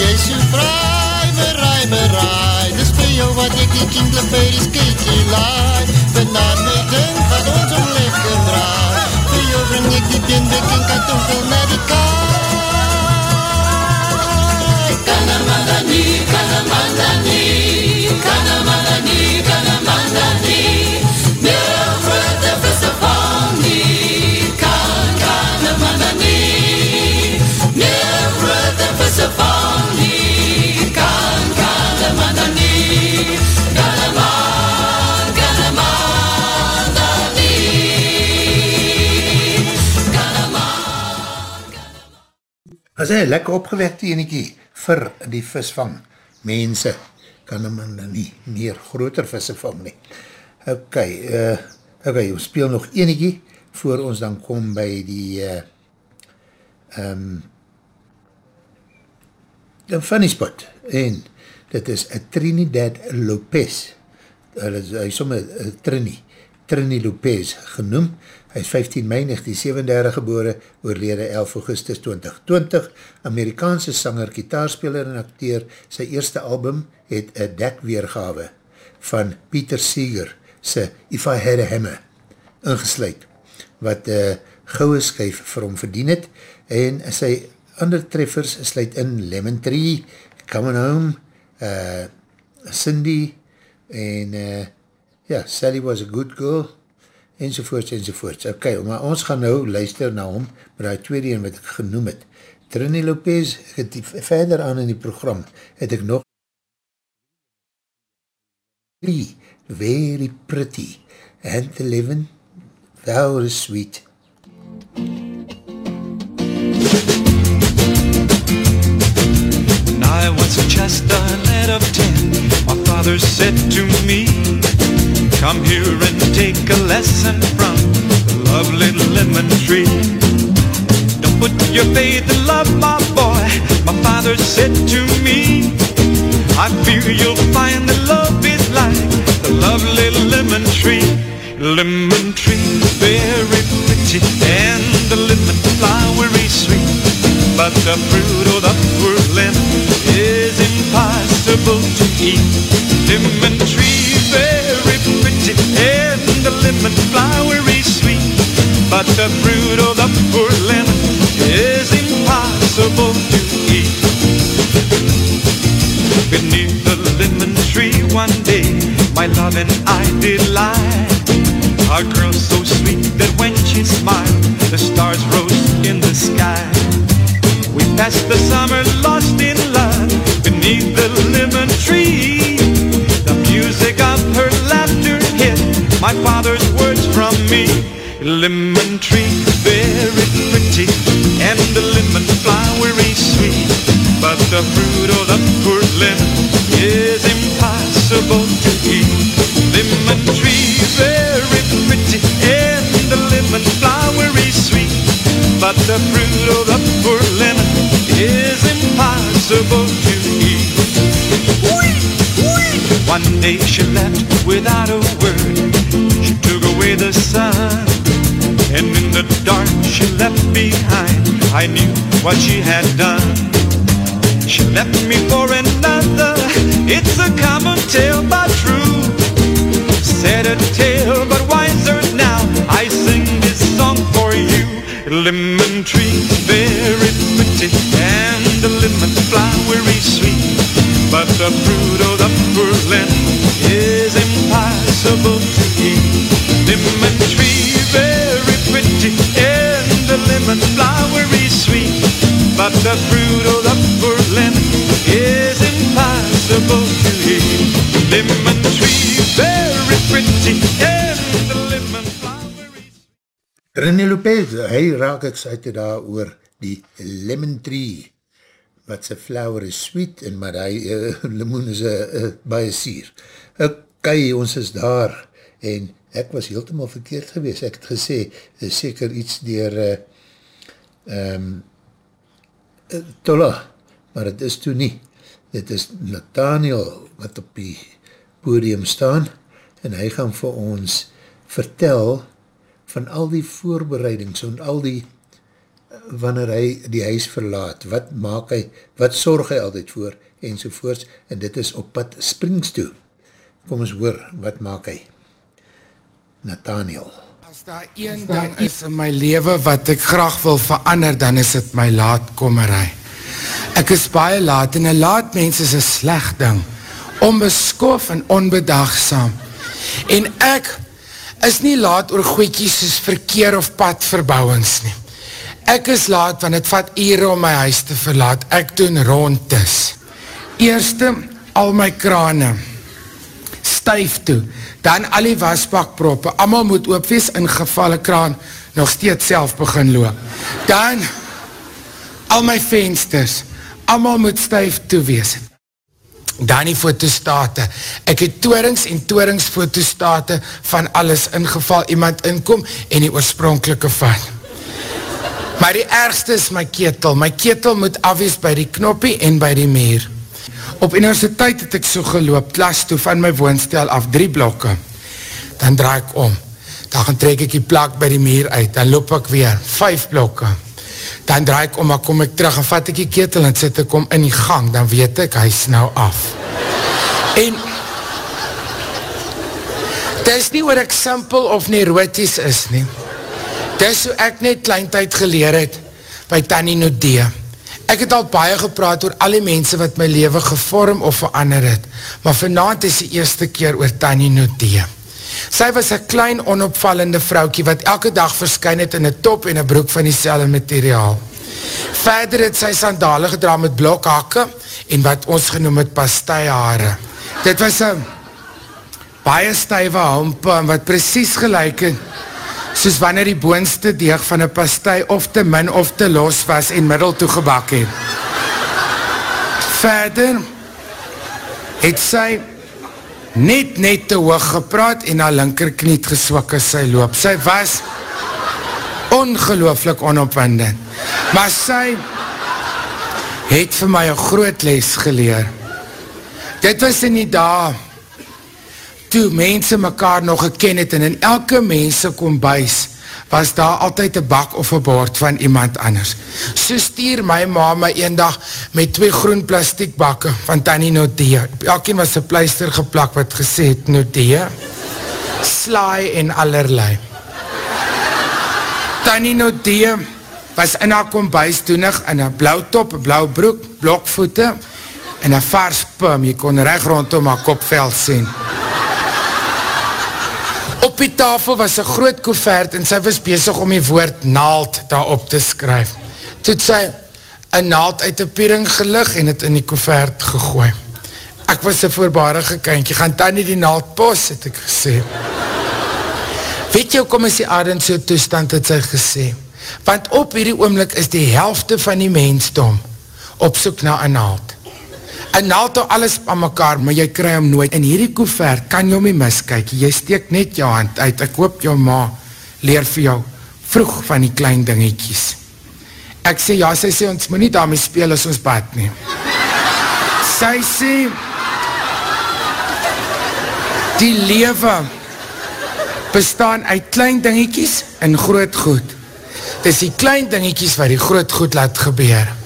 Jy is so vraai, beraai, beraai Dis vir jou wat ek die kindle by die skeikie laai. Vanaan my ding gaat ons om lekker draai. Vir jou bring ek die beenbek en kartonkel na die kaai. Kan een man was een lekker opgewekte eniekie vir die visvang. Mense kan hem nie meer groter visse vang nie. Ok, uh, ok, ons speel nog eniekie voor ons dan kom by die uh, um, funny spot en dit is a Trinidad Lopez hy is somme uh, Trini Trini Lopez genoem hy is 15 mei 1937 gebore oorlede 11 augustus 2020 Amerikaanse sanger, kitaarspeler en acteur sy eerste album het een dek weergawe van Peter Seeger sy If I Had a Hammer ingesluid wat uh, gouwe skyf vir hom verdien het en sy ander treffers sluit in Lemon Tree, Coming Home, uh, Cindy, en uh, ja, Sally Was a Good Girl, enzovoorts, enzovoorts. Ok, maar ons gaan nou luister na hom, met die tweede een wat ek genoem het. Trini Lopez, het die, verder aan in die program, het ek nog very pretty, and the living, very sweet. When I was just a lad of ten, my father said to me, Come here and take a lesson from the lovely lemon tree. Don't put your faith in love, my boy, my father said to me. I fear you'll find that love is like the lovely lemon tree. Lemon tree, very pretty, and the lemon flowery sweet. But the fruit of the poor lemon is impossible to eat. Lemon tree, very pretty, and the lemon flowery sweet. But the fruit of the poor lemon is impossible to eat. Beneath the lemon tree one day, my love and I did lie. A girl so sweet that when she smiled, the stars rose in the sky. We passed the summer lost in the lemon tree. The music of her laughter hid my father's words from me. Lemon tree, very pretty, and the lemon flowery sweet. But the fruit of the poor lemon is impossible to eat. Lemon tree, very pretty, and the lemon flowery sweet. But the fruit of the poor lemon is impossible to eat. One day she left without a word. She took away the sun. And in the dark she left behind. I knew what she had done. She left me for another. It's a common tale but true. Said a tale but wiser now. I sing this song for you. Lemon tree, very pretty, and the lemon flowery sweet. But the fruit of the poor lemon is impossible to eat. Lemon tree, very pretty, and the lemon flowery sweet. But the fruit of the poor lemon is impossible to eat. Lemon tree, very pretty, and the lemon René Lopez, hy raak excited daar oor die lemon tree, wat sy flower is sweet, en maar hy uh, limoen is uh, uh, baie sier. Ok, ons is daar, en ek was heeltemaal verkeerd gewees, ek het gesê, is seker iets dier uh, um, uh, Tola, maar het is toe nie. Dit is Nathaniel, wat op die podium staan, en hy gaan vir ons vertel, van al die voorbereidings en al die wanneer hy die huis verlaat, wat maak hy, wat sorg hy altyd voor, enzovoorts, en dit is op pad Springs toe. Kom ons hoor, wat maak hy? Nathaniel. As daar een ding is in my leven wat ek graag wil verander, dan is het my laatkommerij. Ek is baie laat, en een laat mens is een sleg ding, onbeskof en onbedagsam. En ek is nie laat oor goeikies soos verkeer of padverbouwings nie. Ek is laat, want het vat ure om my huis te verlaat. Ek doen rondtes. Eerste, al my krane. Stuif toe. Dan al die wasbakproppe. Amal moet oopwees, ingevalle kraan nog steeds self begin loop. Dan al my vensters, allemaal moet stuif toewees. Dan die fotostate, ek het toerings en toeringsfotostate van alles ingeval, iemand inkom en die oorspronkelike vat. Maar die ergste is my ketel, my ketel moet afwees by die knoppie en by die meer. Op universiteit het ek so geloop, klas toe van my woonstel af, drie blokke. Dan draai ek om, dan gaan trek ek die plak by die meer uit, dan loop ek weer, vijf blokke. Dan draai ek om, dan kom ek terug en vat ek die ketel en sit ek om in die gang, dan weet ek, hy is nou af. En, dis nie wat ek simpel of neuroties is nie. Dis hoe ek net kleintijd geleer het by Tanny Nodee. Ek het al baie gepraat oor al die mense wat my leven gevorm of verander het, maar vanavond is die eerste keer oor Tanny Nodee. Sy was een klein onopvallende vroukie wat elke dag verskyn het in een top en een broek van die materiaal. Verder het sy sandale gedra met blokhakke en wat ons genoem het pasteihaare. Dit was een baie stuive hompe wat precies gelijk het soos wanneer die boonste deeg van een pastei of te min of te los was en middel toegebak het. Verder het sy net net te hoog gepraat en haar linkerkniet geswak as sy loop. Sy was ongelooflik onopwindend. Maar sy het vir my een groot les geleer. Dit was in die dag toe mense mekaar nog geken het en in elke mense kom buis, was daar altyd een bak of een bord van iemand anders. So stuur my ma my een dag met twee groen plastiek bakke van Tanny Nodee. Elkeen was een pleister geplak wat gesê het Nodee, slaai en allerlei. Tanny Nodee was in haar kombuis toenig in een blauw top, blauw broek, blokvoete en een vaars pum. Je kon recht rondom haar kopveld sien. Die tafel was een groot koevert en sy was bezig om die woord naald daarop te skryf. Toe het sy een naald uit die piering gelig en het in die koevert gegooi. Ek was een voorbarige kynkie, gaan dan nie die naald pos, het ek gesê. Weet jy, kom is die aard in so'n toestand, het sy gesê. Want op hierdie oomlik is die helfte van die mensdom op soek na een naald. Een naald hou alles aan mekaar, maar jy kry hom nooit. In hierdie koevert kan jy om nie miskyk. Jy steek net jou hand uit. Ek hoop jou ma leer vir jou vroeg van die klein dingetjies. Ek sê, ja, sy sê, ons moet nie daarmee speel as ons bad nie. Sy sê, die lewe bestaan uit klein dingetjies en groot goed. Dis die klein dingetjies wat die groot goed laat gebeur.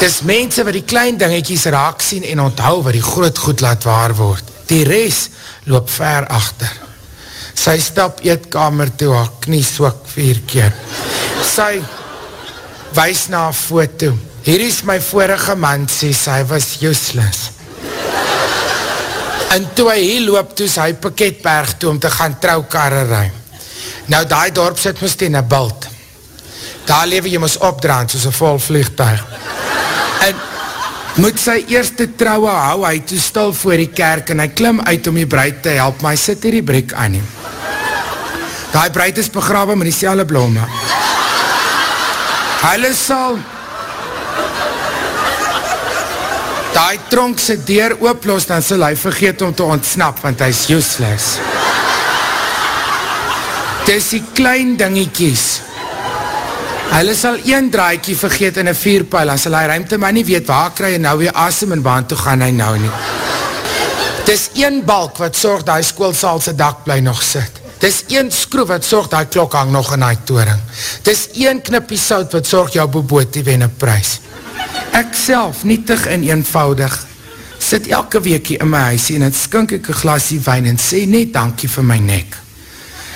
Dis mense wat die klein dingetjies raak sien en onthou wat die groot goed laat waar word. Die res loop ver achter. Sy stap eetkamer toe, haar knie swak vier keer. Sy wees na haar foto. Hier is my vorige man, sê sy, was useless. En toe hy hier loop, toe is hy paketberg toe om te gaan trouwkarre ruim. Nou, die dorp sit moest in een bult. Daar lewe jy moest opdraand, soos een vol vliegtuig. En moet sy eerste trouwe hou, hy toe stil voor die kerk en hy klim uit om die bruid te help, maar hy sit hier die brek aan hem. Die bruid is begrawe met die selle blomme. Hulle sal die tronk sy deur ooplos, dan sal hy vergeet om te ontsnap, want hy is useless. Dis die klein dingiekies, Hulle sal een draaikie vergeet in een vierpijl, en sal hy ruimte maar nie weet waar kry hy nou weer asem en waar toe gaan hy nou nie. Dis een balk wat sorg dat hy skoolsaal sy dak bly nog sit. Dis een skroef wat sorg dat hy klok hang nog in hy toering. Dis een knippie sout wat sorg jou boboot die wen een prijs. Ek self, nietig en eenvoudig, sit elke weekie in my huisie en het skink ek een glasie wijn en sê net dankie vir my nek.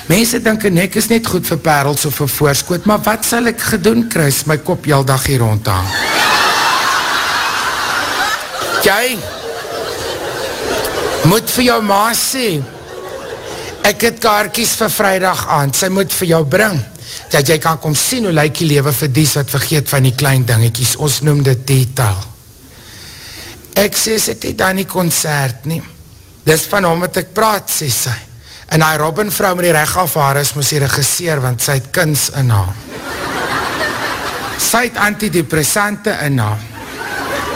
Mense dink een nek is net goed vir perels of vir voorskoot, maar wat sal ek gedoen, Chris, my kop jyl dag hier rondhang? Jy, moet vir jou ma sê, ek het kaartjies vir vrijdag aan, sy moet vir jou bring, dat jy kan kom sien hoe lyk die lewe vir dies wat vergeet van die klein dingetjies, ons noem dit detail. Ek sê, sê dit dan die concert nie, dis van hom wat ek praat, sê sy. En die Robin vrou met die recht afhaar is, moes die regisseer, want sy het kins in haar. Sy het antidepressante in haar.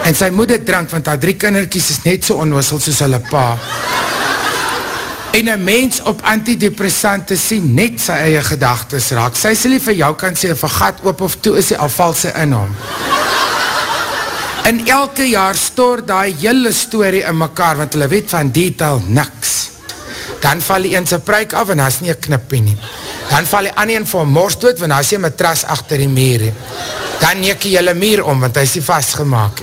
En sy moet dit drink, want haar drie kinderkies is net so onwissel soos hulle pa. En een mens op antidepressante sien net sy eie gedagtes raak. Sy sê nie vir jou kan sê, vergat oop of toe is sy al valse in hom. En elke jaar stoor die hele story in mekaar, want hulle weet van detail niks. Dan val die een sy pruik af en daar is nie een knippie nie. Dan val die ander een vir mors dood, want daar is een matras achter die meer. Dan neek die hele muur om, want hy is nie vastgemaak.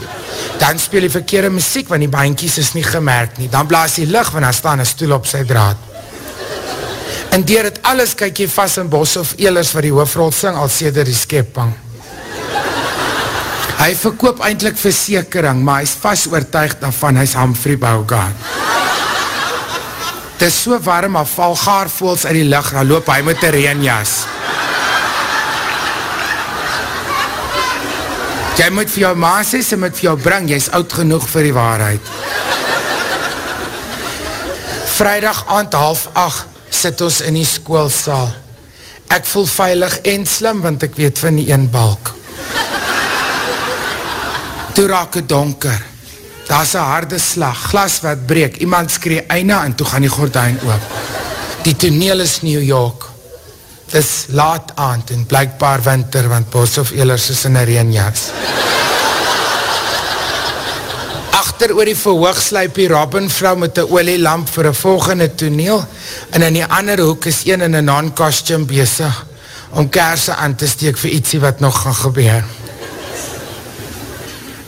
Dan speel die verkeerde muziek, want die baankies is nie gemerkt nie. Dan blaas die licht, want daar staan een stoel op sy draad. En dier het alles kyk jy vast in bos of elers wat die hoofrol sing, al sêder die skepping. Hy verkoop eindelijk versekering, maar hy is vast oortuigd daarvan, hy is Humphrey Bogart. Het is so warm, maar val gaarvoels uit die licht, dan loop hy met die reenjas. Jy moet vir jou ma sê, sy moet vir jou bring, jy is oud genoeg vir die waarheid. Vrijdag aand half acht, sit ons in die skoolsaal. Ek voel veilig en slim, want ek weet van die een balk. Toe raak het donker. Daar is een harde slag, glas wat breek, iemand skree eina en toe gaan die gordijn oop. Die toneel is New York. Het is laat aand en blijkbaar winter, want Boshoff Elers is in een reenjas. Achter oor die verhoog sluip die Robinvrou met die olielamp vir een volgende toneel en in die ander hoek is een in een non-costume bezig om kerse aan te steek vir ietsie wat nog gaan gebeur.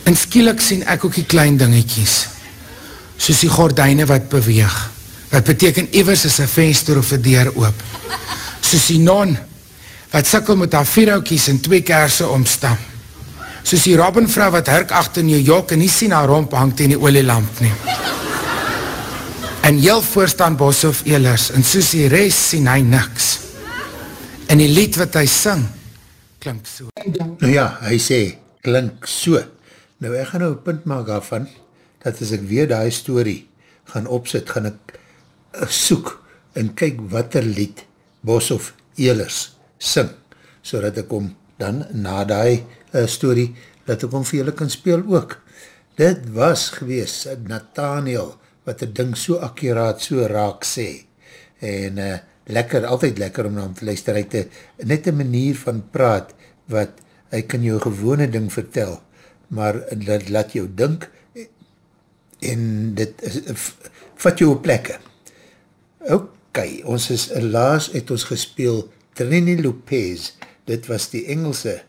En skielik sien ek ook die klein dingetjies, soos die gordijne wat beweeg, wat beteken ewers is een venster of een deur oop, soos die non, wat sikkel met haar vierhoutjies en twee kerse omstam, soos die Robinvrou wat herk achter New York en nie sien haar romp hangt in die olielamp nie. En heel voorstaan Boshoff Elers, en soos die rest sien hy niks. En die lied wat hy sing, klink so. Nou ja, hy sê, klink so. Nou ek gaan nou een punt maak daarvan, dat as ek weer die story gaan opzet, gaan ek uh, soek en kyk wat er lied Boshoff Elers sing, so dat ek om dan na die uh, story, dat ek om vir julle kan speel ook. Dit was gewees Nathaniel, wat die ding so akkuraat, so raak sê. En uh, lekker, altyd lekker om na hom te luister. Hy het net een manier van praat, wat hy kan jou gewone ding vertel, maar dit laat jou dink, en dit is, vat jou op plekke. Ok, ons is, laas het ons gespeel Trini Lopez, dit was die Engelse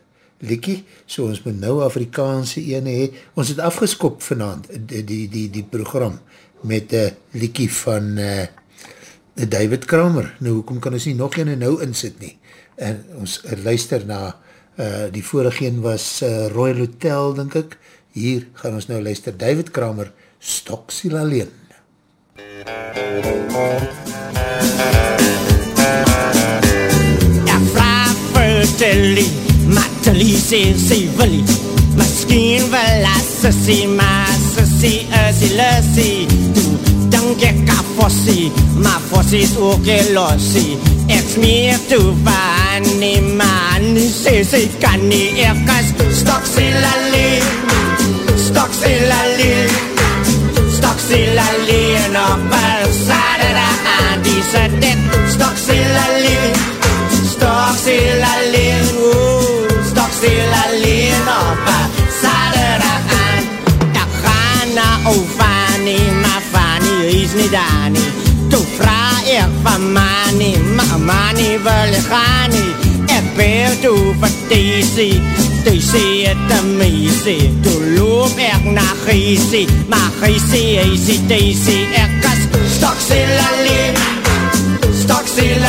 liekie, so ons moet nou Afrikaanse ene hee, ons het afgeskop vanavond, die, die, die, die program, met die liekie van uh, David Kramer, nou hoekom kan ons nie nog ene nou insit nie, en ons luister na, uh, die vorige een was uh, Royal Hotel, denk ek, hier gaan ons nou luister, David Kramer, Stoksiel alleen. Ek vraag vir Tilly, maar Tilly sê sy wil nie. Miskien wil haar sissie, maar sissie is die lussie. Toe dink ek aan Fossie, maar Fossie is ook een lossie. Ek smeer toe van die man, sê sy kan nie, ek is Stoksiel alleen, Stoksiel alleen. Stoksiel alleen op een zaterdag aan die se dit Stoksiel alleen, stoksiel alleen, oeh, stoksiel alleen op een zaterdag aan. Ek gaan na ou Fanny, maar Fanny is nie daar nie. Toe vraag ek van Manny, maar Manny wil nie gaan nie. Ek bel toe vir Daisy, Daisy het een meisie. Toe loop ek na Geisie, maar Geisie is die Daisy. Ek is stoksiel alleen, stoksiel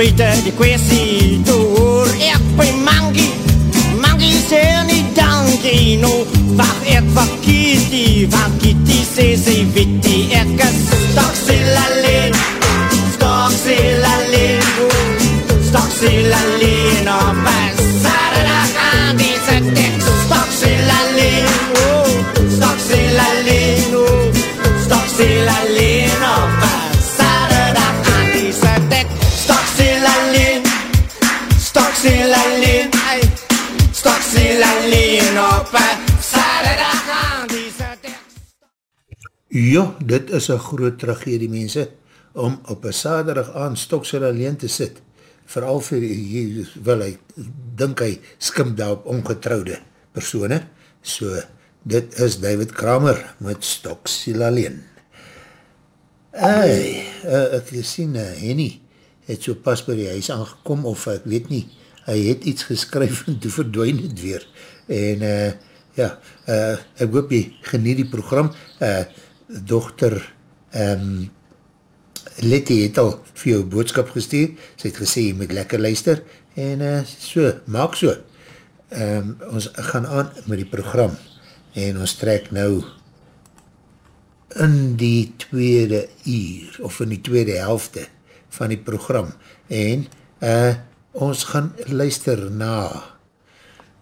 buiten die kwestie. Toe hoor ek by Mangie, Mangie sê nie dankie, no, wacht ek vir Kitty, want Kitty sê sy weet die ek is stoksel alleen, Ja, dit is een groot tragedie mense, om op een saterdag aan stoksel alleen te sit. Vooral vir, hy, wel hy, dink hy, skimp daar op ongetrouwde persone. So, dit is David Kramer met stoksel alleen. Hey, uh, ek sien, uh, Henny het so pas by die huis aangekom, of ek weet nie, hy het iets geskryf en toe verdwijn het weer. En uh, ja, uh, ek hoop jy geniet die program. Uh, dochter um, Letty het al vir jou boodskap gestuur, sy het gesê jy moet lekker luister, en uh, so, maak so. Um, ons gaan aan met die program, en ons trek nou in die tweede uur, of in die tweede helfte van die program, en uh, ons gaan luister na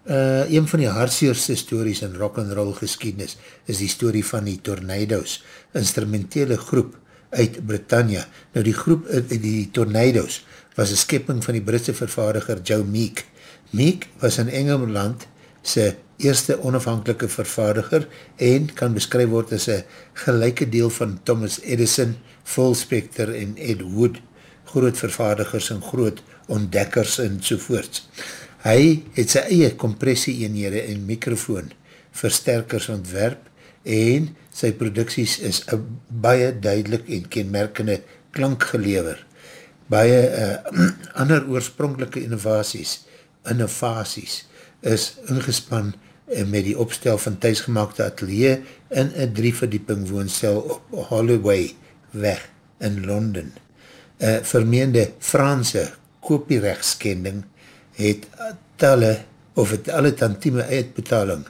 uh, een van die hartseerste stories in rock and roll geschiedenis is die story van die Tornadoes, instrumentele groep uit Britannia. Nou die groep, uh, die Tornadoes, was een skepping van die Britse vervaardiger Joe Meek. Meek was in Engeland sy eerste onafhankelike vervaardiger en kan beskryf word as een gelijke deel van Thomas Edison, Phil Spector en Ed Wood, groot vervaardigers en groot ontdekkers en sovoorts. Hy het sy eie kompressie eenhede en microfoon versterkers ontwerp en sy producties is baie duidelik en kenmerkende klank gelever. Baie uh, ander oorspronkelike innovaties, innovaties is ingespan met die opstel van thuisgemaakte atelier in een drie verdieping woonstel op Holloway weg in Londen. Een vermeende Franse kopierechtskending het talle of het alle tantieme uitbetaling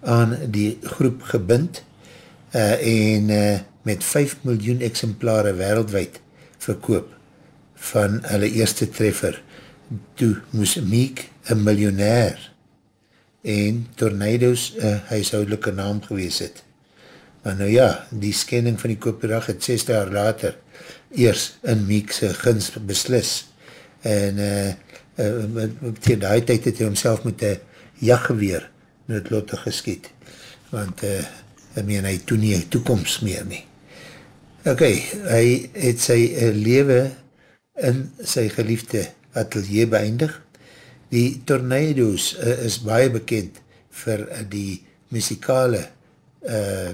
aan die groep gebind uh, en uh, met 5 miljoen exemplare wereldwijd verkoop van hulle eerste treffer. Toe moes Meek een miljonair en Tornadoes een huishoudelike naam gewees het. Maar nou ja, die skending van die kopierag het 6 jaar later eers in Meekse gins beslis en uh, uh, tegen die tijd het hy homself met een jachtgeweer noodlotte geskiet want uh, ek meen hy toen nie toekomst meer nie. Ok, hy het sy uh, leven in sy geliefde atelier beëindig Die Tornadoes uh, is baie bekend vir uh, die muzikale uh,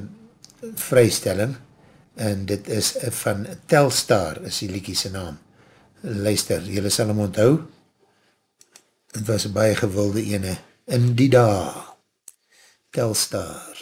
vrystelling en dit is uh, van Telstar is die liekiese naam. Luister, jylle sal hem onthou. Het was baie gewilde ene in die dag. Telstar.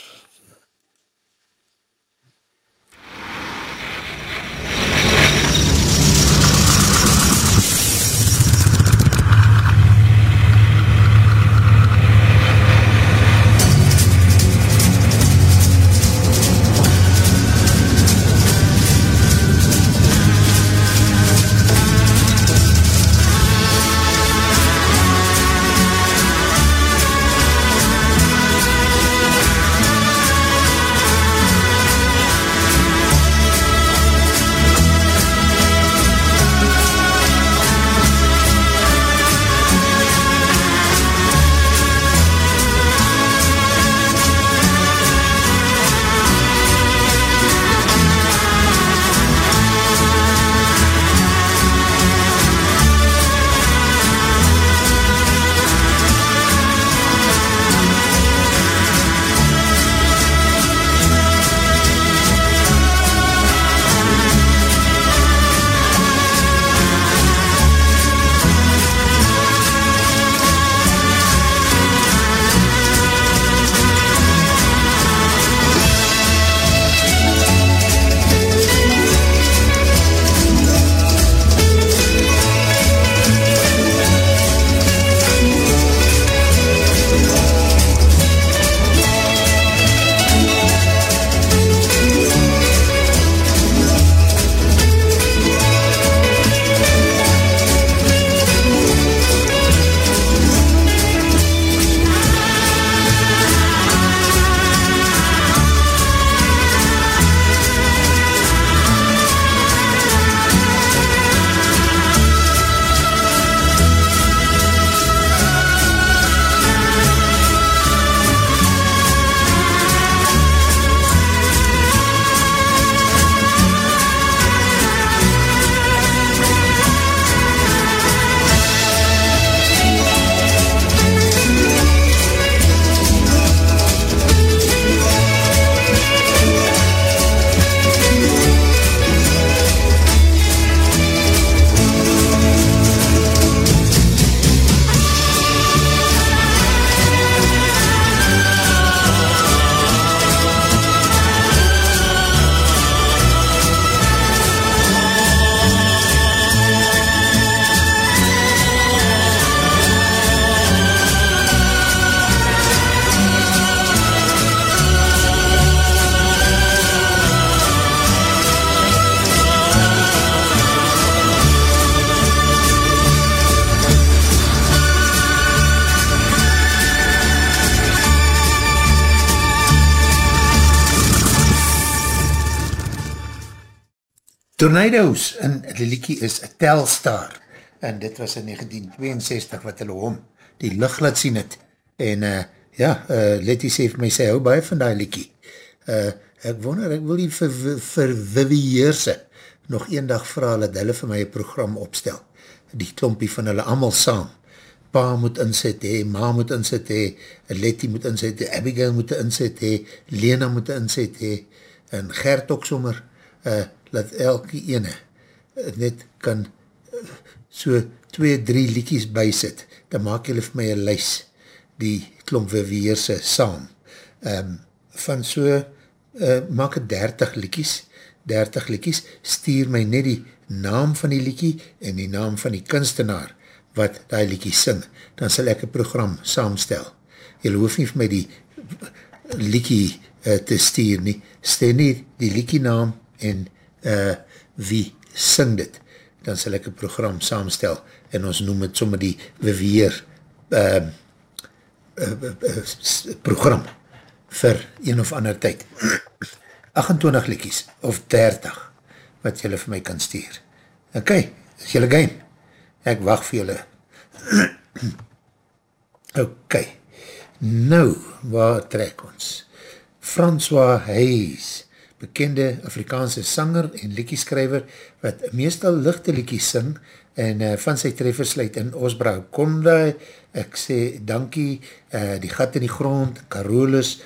Tornadoes en die liekie is Telstar. En dit was in 1962 wat hulle hom die licht laat sien het. En uh, ja, uh, Letty sê vir my sy hou baie van die liekie uh, ek wonder, ek wil die vir, vir Vivi Heerse nog een dag vraag dat hulle vir my een program opstel. Die klompie van hulle allemaal saam. Pa moet inzet hee, ma moet inzet hee, Letty moet inzet hee, Abigail moet inzet hee, Lena moet inzet hee, en Gert ook sommer, uh, laat elke ene net kan uh, so twee, drie liedjes bysit, dan maak julle vir my een lys, die klomp weerse saam. Um, van so, uh, maak het 30 liedjes, 30 liedjes, stuur my net die naam van die liedje en die naam van die kunstenaar, wat die liedjie sing, dan sal ek een program saamstel. Julle hoef nie vir my die liedjie uh, te stuur nie, stuur nie die liedjie naam en uh, wie sing dit, dan sal ek een program saamstel en ons noem het sommer die beweer uh, uh, uh, program vir een of ander tyd. 28 liedjies of 30 wat julle vir my kan stuur. Ok, is julle game? Ek wacht vir julle. ok, nou, waar trek ons? François Hayes, bekende Afrikaanse sanger en liekieskrijver, wat meestal lichte liekies sing, en uh, van sy treffers sluit in Osbrouw Konda, ek sê dankie, uh, die gat in die grond, Carolus,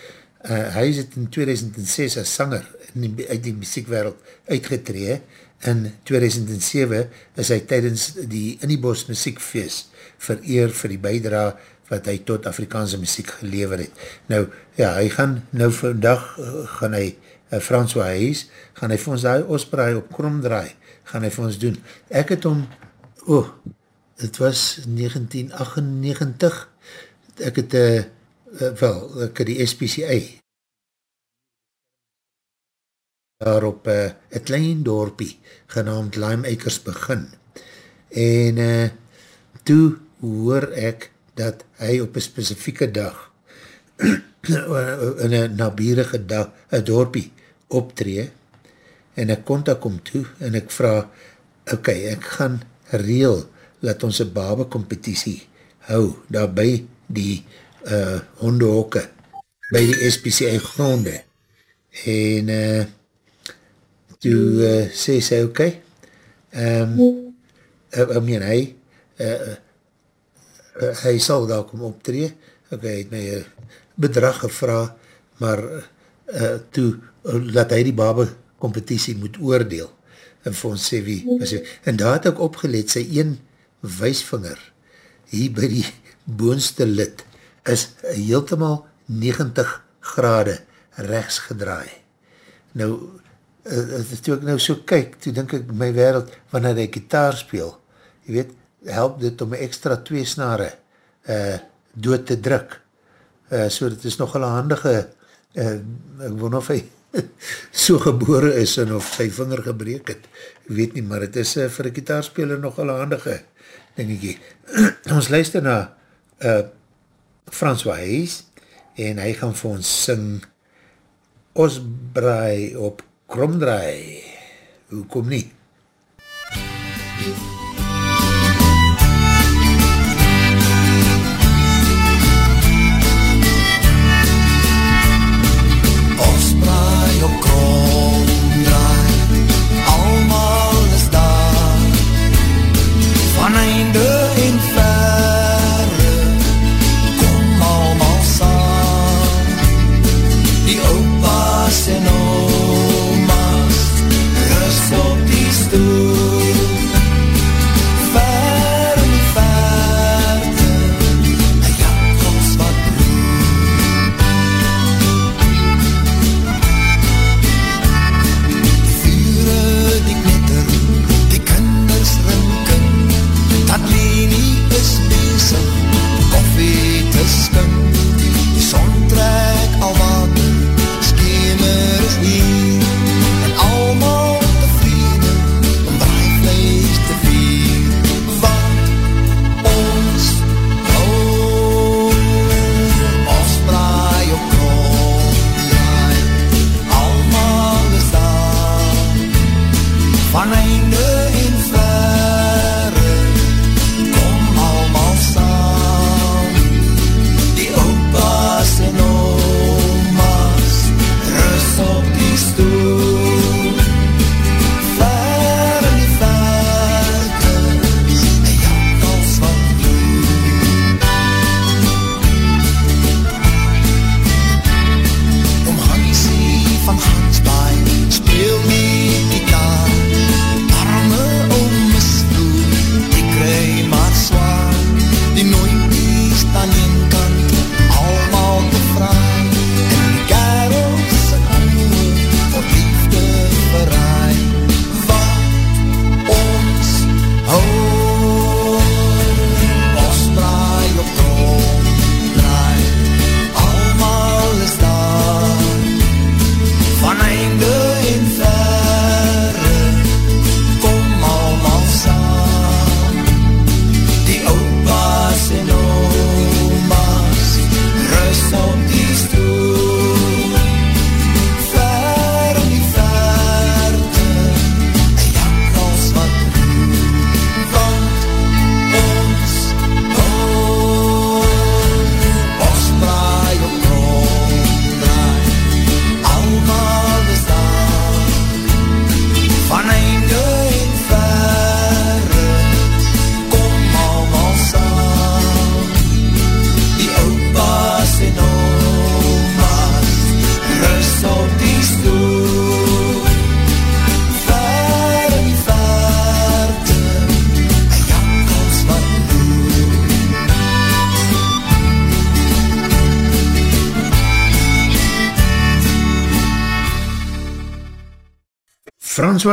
uh, hy is het in 2006 as sanger in die, uit die muziekwereld uitgetree, In 2007 is hy tydens die Inniebos muziekfeest vereer vir die bijdra wat hy tot Afrikaanse muziek gelever het. Nou, ja, hy gaan nou vandag, gaan hy, uh, François Hayes, gaan hy vir ons die ospraai op krom draai, gaan hy vir ons doen. Ek het om, oh, het was 1998, ek het, uh, uh, wel, ek het die SPCA, daar op uh, een klein dorpie genaamd Lime Acres begin. En uh, toe hoor ek dat hy op een specifieke dag in een nabierige dag, een dorpie optree en ek kontak om toe en ek vraag, ok, ek gaan reel dat ons een babe competitie hou, daar by die uh, hondehokke, by die SPCA gronde. En uh, toe uh, sê sy, ok, um, uh, I mean, hy, uh, uh, hy sal daar kom optree, ok, hy het my bedrag gevra, maar uh, toe, laat hy die babe competitie moet oordeel, en vir ons sê wie, was hy, en daar het ek opgeleid, sy een wijsvinger, hier by die boonste lid, is heeltemaal 90 grade rechts gedraai. Nou, uh, toe ek nou so kyk, toe denk ek my wereld, wanneer ek gitaar speel, jy weet, help dit om extra twee snare uh, dood te druk. Uh, so dit is nogal een handige, uh, ek wonder of hy so gebore is en of sy vinger gebreek het. Weet nie, maar het is uh, vir een gitaarspeler nogal een handige dingetje. ons luister na uh, François Hayes en hy gaan vir ons sing Osbraai op kromdraai. Hoekom nie? Osbraai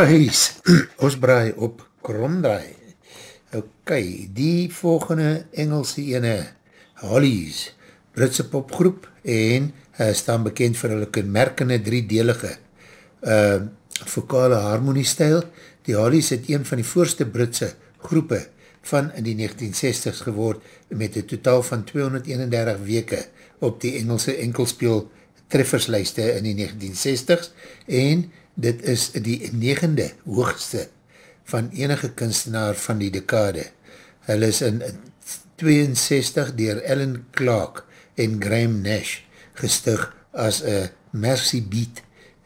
Hayes, ons braai op kromdraai. Ok, die volgende Engelse ene, Hollies, Britse popgroep en uh, staan bekend vir hulle kenmerkende driedelige uh, vokale harmoniestijl. Die Hollies het een van die voorste Britse groepe van in die 1960s geword met een totaal van 231 weke op die Engelse enkelspeel trefferslijste in die 1960s en dit is die negende hoogste van enige kunstenaar van die dekade. Hulle is in 62 dier Ellen Clark en Graham Nash gestig as een Mercy Beat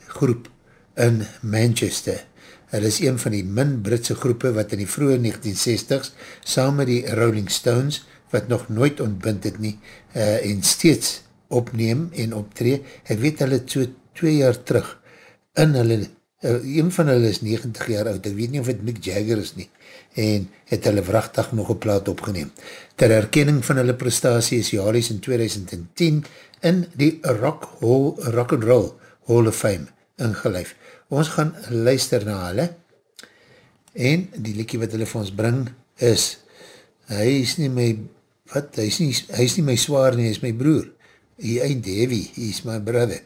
groep in Manchester. Hulle is een van die min Britse groepe wat in die vroege 1960s saam met die Rolling Stones, wat nog nooit ontbind het nie, uh, en steeds opneem en optree. Ek weet hulle so twee jaar terug in hulle, uh, een van hulle is 90 jaar oud, ek weet nie of het Mick Jagger is nie, en het hulle vrachtig nog een plaat opgeneem. Ter herkenning van hulle prestatie is Jalis in 2010 in die Rock, Hall, Rock and Roll Hall of Fame ingelijf. Ons gaan luister na hulle en die liekie wat hulle vir ons bring is hy is nie my wat, hy is nie, hy is nie my zwaar nie, hy is my broer. He ain't heavy, he is my brother.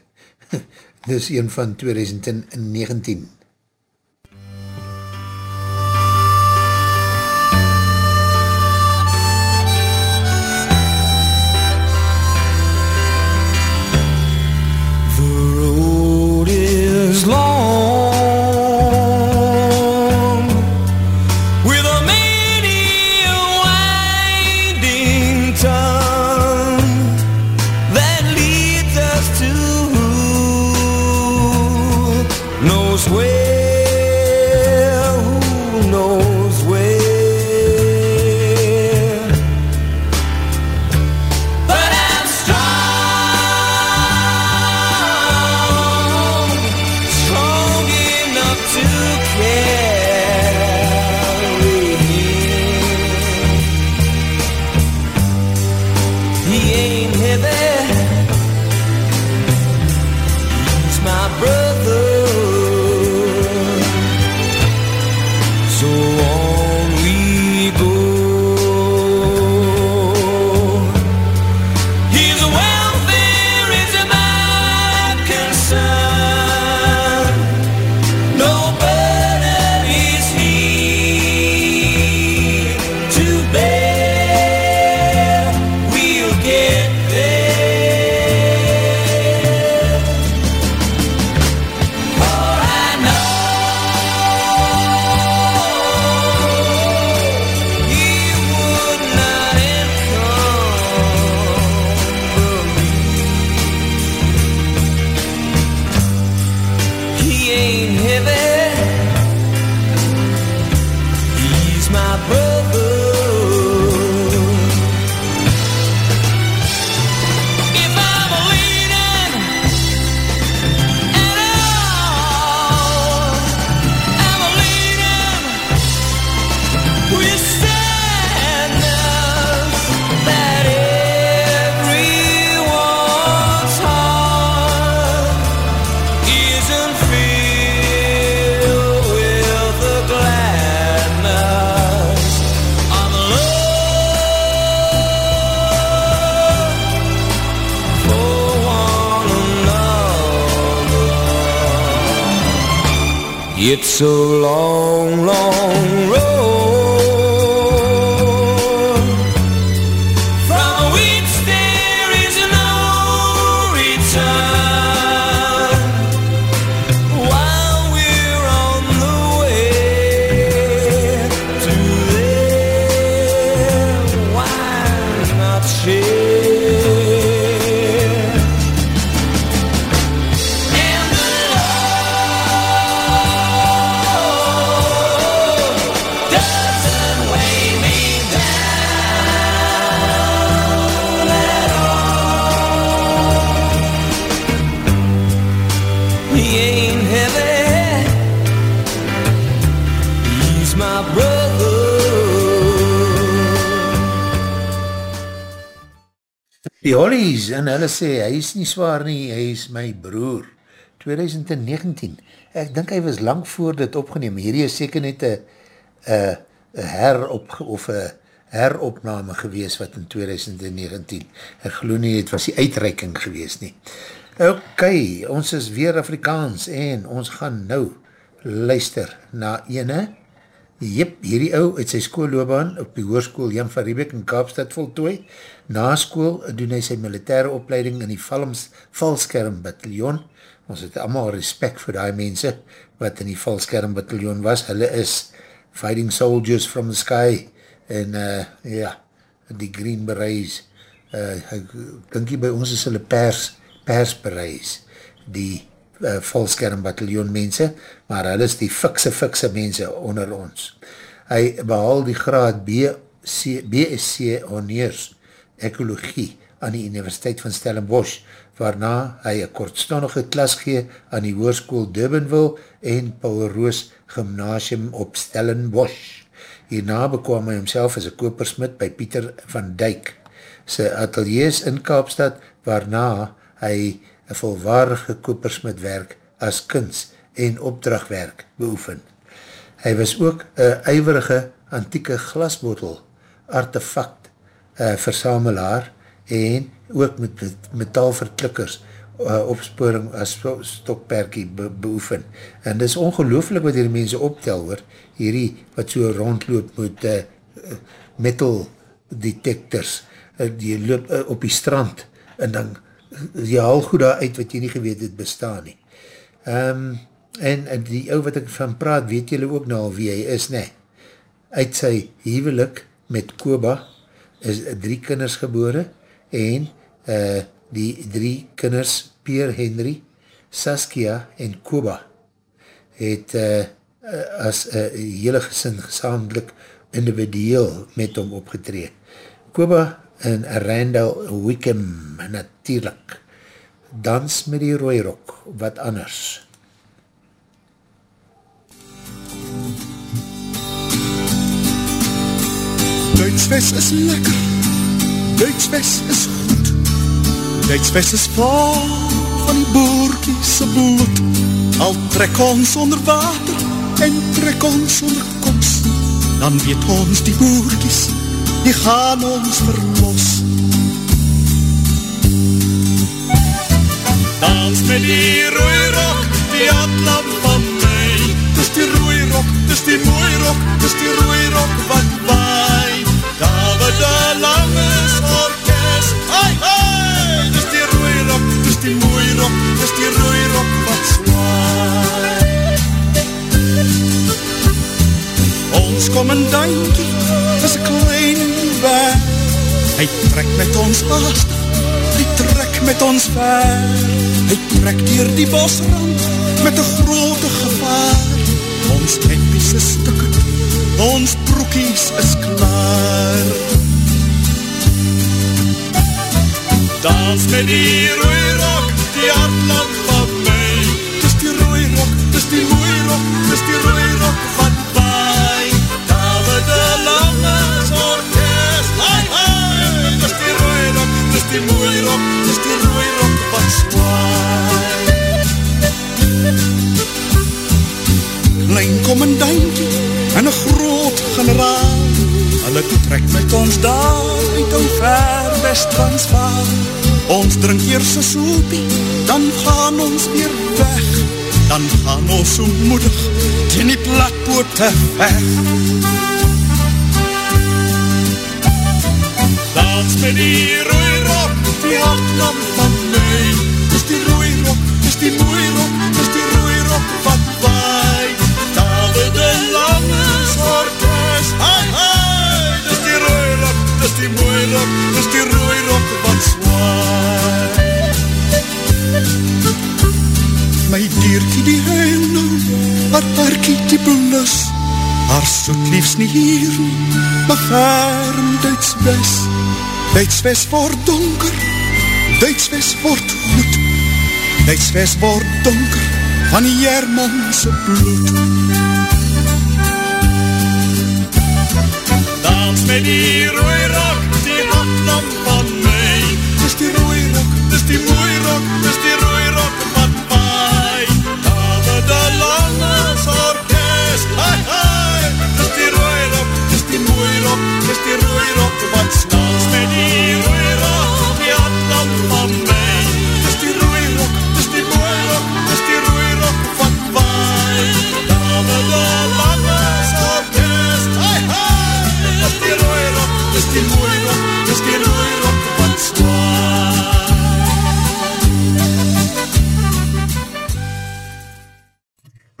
Dis een van 2019. The road is long Hollies, en hulle sê, hy is nie zwaar nie, hy is my broer. 2019, ek dink hy was lang voor dit opgeneem, hierdie is seker net een herop, of een heropname gewees wat in 2019, ek geloof nie, het was die uitreiking gewees nie. Ok, ons is weer Afrikaans en ons gaan nou luister na ene, Jep, hierdie ou het sy skoolloobaan op die hoorskoel Jan van Riebeek in Kaapstad voltooi. Na school doen hy sy militaire opleiding in die Valms, Valskerm bataljon. Ons het allemaal respect vir die mense wat in die Valskerm bataljon was. Hulle is fighting soldiers from the sky en uh, ja, die Green Berets. Uh, ek dink hier by ons is hulle pers, pers Berets, die uh, Valskerm bataljon mense, maar hulle is die fikse fikse mense onder ons. Hy behaal die graad BC, BSC Honeurs Ekologie aan die Universiteit van Stellenbosch, waarna hy een kortstondige klas gee aan die hoerskoel Durbanville en Paul Roos Gymnasium op Stellenbosch. Hierna bekwam hy homself as een kopersmid by Pieter van Dijk, sy ateliers in Kaapstad, waarna hy een volwaardige kopersmidwerk as kunst en opdrachtwerk beoefen. Hy was ook een eiwerige antieke glasbotel artefakt uh, versamelaar en ook met metaalverklikkers uh, opsporing as stokperkie be beoefen. En dit is ongelooflik wat hierdie mense optel hoor, hierdie wat so rondloop met uh, metal detectors, uh, die loop uh, op die strand en dan jy haal goed daar uit wat jy nie geweet het bestaan nie. Um, en, en die ou wat ek van praat, weet jylle ook nou al wie hy is, ne? Uit sy hevelik met Koba is drie kinders gebore en uh, die drie kinders, Pierre Henry, Saskia en Koba, het uh, as uh, hele gesin gesamelik individueel met hom opgetree. Koba en Randall Wickham natuurlijk dans met die rooirok, wat anders. Duitswes is lekker, Duitswes is goed, Duitswes is vol van die boerkiese bloed, al trek ons onder water en trek ons onder kops, dan weet ons die boerkies, die gaan ons verlos. Dans met die rooirok, die atlam van my, dis die rooirok, dis die mooi rok, dis die rooirok wat waai, David de Langes orkest, ai ai, dis die rooirok, dis die mooi rok, dis die rooirok wat zwaai. Ons kommandantje is een klein weg, hy trek met ons haast, hy trek met ons ver, hy trek dier die bosrand met een grote gevaar. Ons tempies is stukken, ons broekies is klaar. Dans met die rooirok, die hartland van my, dis die rooirok, dis die mooi rok, dis die rooirok van waai. David de Langes orkest, ai ai, dis die rooirok, dis die mooi rok, dis die rooirok van zwaai. Klein commandantje en een groot generaal, hulle trek met ons daar uit ou ver West-Transvaal. Ons drink eers een soepie, dan gaan ons weer weg, dan gaan ons so moedig teen die platboote weg. Dans met die rooirok, die hartlam van my, dis die rooirok, dis die mooi rok, dis die rooirok wat waai. David de Langes orkest, ai ai, dis die rooirok, dis die mooi rok, dis die rooirok wat zwaai. My dierkie die huil nou, haar parkie die blus, haar soet liefs nie hier maar ferm Duitswes. Duitswes word donker, Duitswest word goed, Duitswest word donker, van die Hermanse bloed. Dans met die rooirak, die landlam van my. Dis die rooirak, dis die mooirak, dis die rooirak van my. Dame de langes orkest, hai hai, dis die rooirak, dis die mooirak, dis die rooirak van snaas met die rooirak.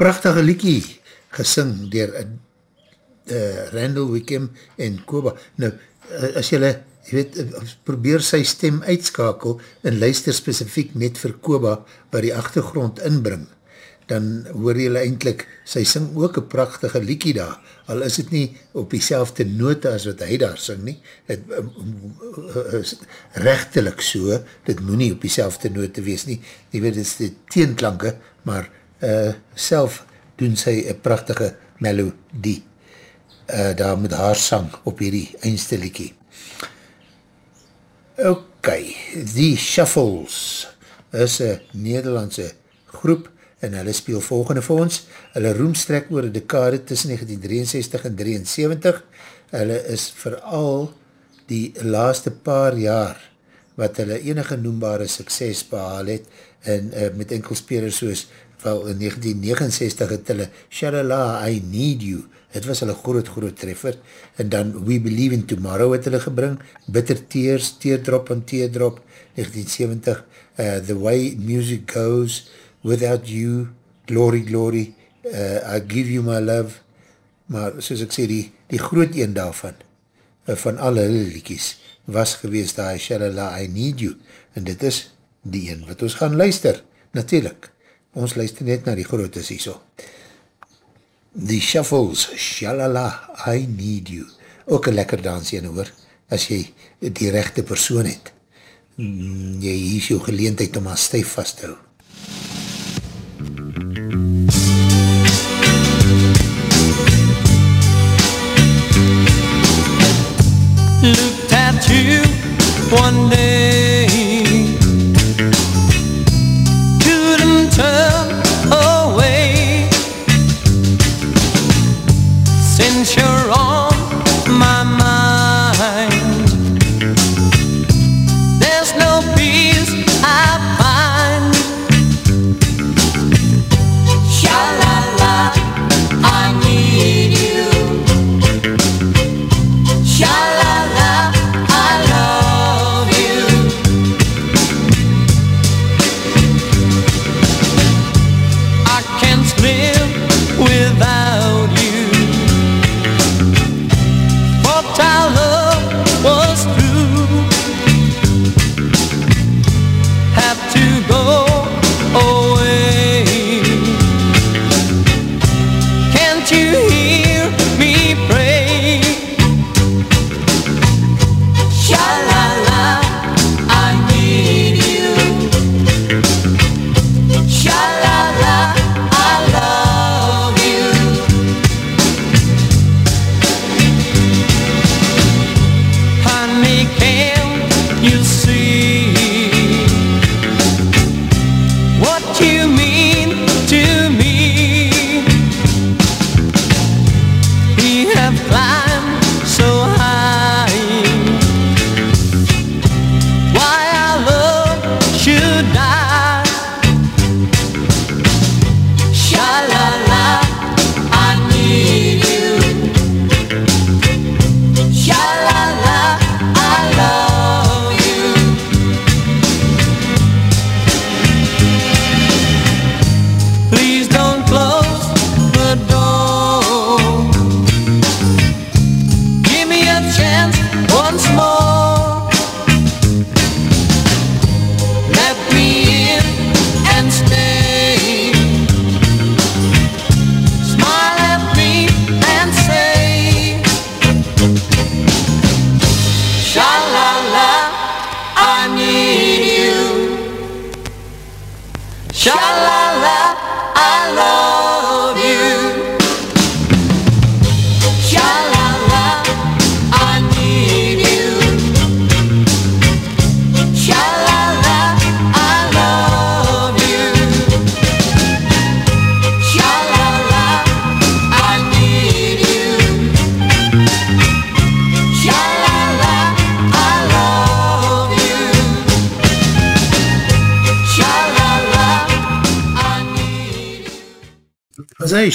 Prachtige liekie gesing dier uh, Randall Wickham en Koba. Nou, uh, as jylle, jy weet, uh, probeer sy stem uitskakel en luister specifiek net vir Koba wat die achtergrond inbring, dan hoor jylle eindelijk, sy sing ook een prachtige liekie daar, al is het nie op die selfde note as wat hy daar sing nie, het is rechtelik so, dit moet nie op die selfde note wees nie, jy weet, het is die teenklanke, maar uh, self doen sy een prachtige melodie, uh, daar met haar sang op hierdie eindste liekie. Ok, die Shuffles is een Nederlandse groep en hulle speel volgende vir ons. Hulle roemstrek oor die dekade tussen 1963 en 73. Hulle is vooral die laaste paar jaar wat hulle enige noembare sukses behaal het en uh, met enkelspelers soos wel in 1969 het hulle Shalala, I Need You het was hulle groot groot treffer. En dan We Believe in Tomorrow het hulle gebring Bitter Tears, Teardrop on Teardrop 1970 uh, The Way Music Goes Without You, Glory Glory uh, I Give You My Love. Maar soos ek sê die, die groot een daarvan uh, van alle hulle liekies was gewees daar Shalala, I Need You. En dit is die een wat ons gaan luister natuurlijk, ons luister net na die grootes hier so die shuffles, shalala, I need you, ook een lekker dansje hoor, as jy die rechte persoon het, mm, jy hier is jou geleentheid om aan stijf vast te hou. Looked at you one day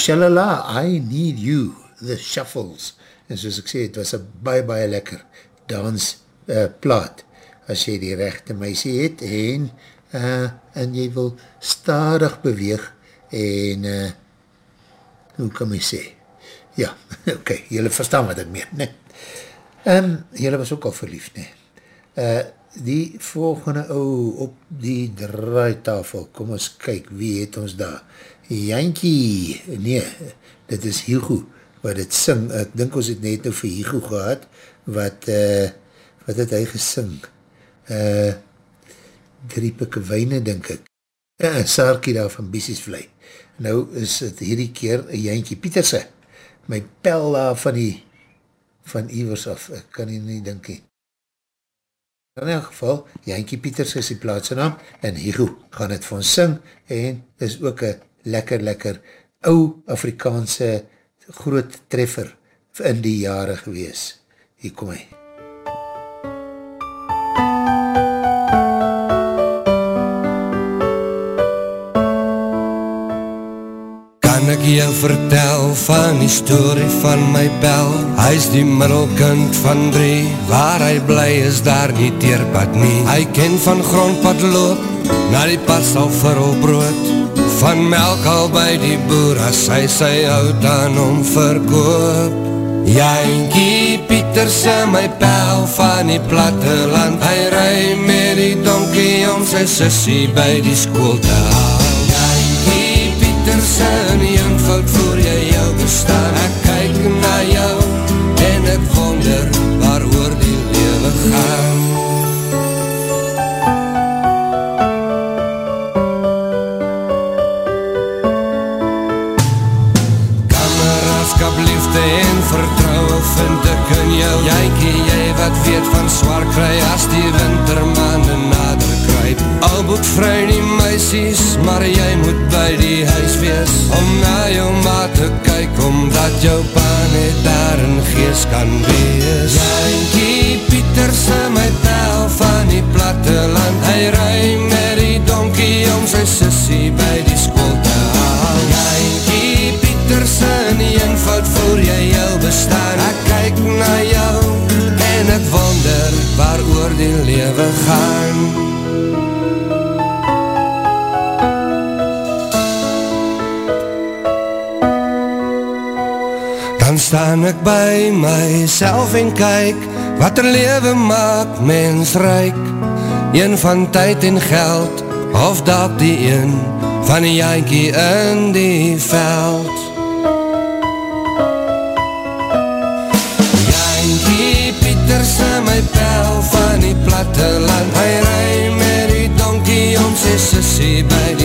shalala, I need you, the shuffles. En soos ek sê, het was een baie, baie lekker dans uh, plaat, as jy die rechte meisie het, en, uh, en jy wil stadig beweeg, en uh, hoe kan my sê? Ja, okay, jylle verstaan wat ek meen, ne? Um, jylle was ook al verlief, ne? Uh, die volgende ou op die draaitafel, kom ons kyk, wie het ons daar? Jankie, nee, dit is Hugo, wat het sing, ek dink ons het net nou vir Hugo gehad, wat, uh, wat het hy gesing? Uh, drie pikke wijne, denk ek. Ja, Saarkie daar van Biesiesvlei. Nou is het hierdie keer Jankie Pieterse, my pel daar van die, van Ivers af, ek kan nie nie dink nie. In elk geval, Jankie Pieters is die plaatse naam en Higo gaan het van sing en is ook een lekker, lekker ou Afrikaanse groot treffer in die jare gewees. Hier kom hy. Kan ek jou vertel van die story van my bel? Hy is die middelkind van drie, waar hy bly is daar nie teerpad nie. Hy ken van grondpad loop, na die pad sal virrel brood. Van melk al by die boer, as hy sy hout aan hom verkoop. Jankie Pieterse, my pel van die platteland, hy ry met die donkie om sy sissie by die school te haal. Jankie Pieterse, in die eenvoud voor weet van zwaar kry as die wintermaanden nader kruip. Al moet vry die meisies, maar jy moet by die huis wees. Om na jou ma te kyk, omdat jou pa net daar in gees kan wees. Jykie Pieterse, my pel van die platteland. Hy ry met die donkie om sy sissie by die school te haal. Jykie Pieterse, in die eenvoud voor die lewe gaan. Dan staan ek by myself en kyk Wat er lewe maak mens ryk. Een van tyd en geld Of dat die een Van die jankie in die veld. Jankie Pieterse my die platteland Hy ry met die donkie om sy sissie by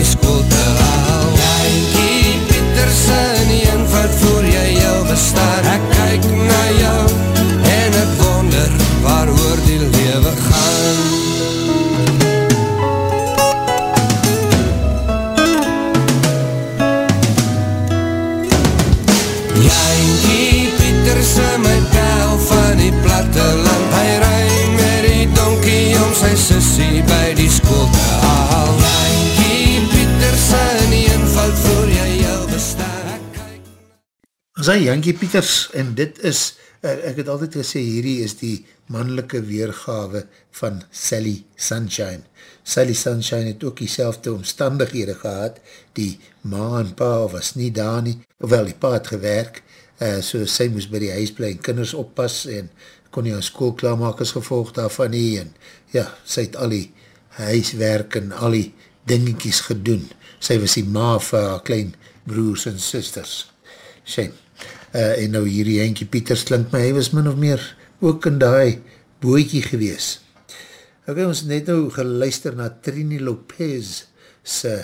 As hy Jankie Pieters en dit is, uh, ek het altyd gesê, hierdie is die mannelike weergawe van Sally Sunshine. Sally Sunshine het ook die omstandighede gehad, die ma en pa was nie daar nie, ofwel die pa het gewerk, uh, so sy moes by die huis bly en kinders oppas en kon nie aan school klaarmaak as gevolg daarvan nie en ja, sy het al die huiswerk en al die dingetjies gedoen. Sy was die ma vir haar klein broers en sisters. Shame. Uh, en nou hierdie Henkie Pieters klink my, hy was min of meer ook in die boekie gewees. Ok, ons het net nou geluister na Trini Lopez se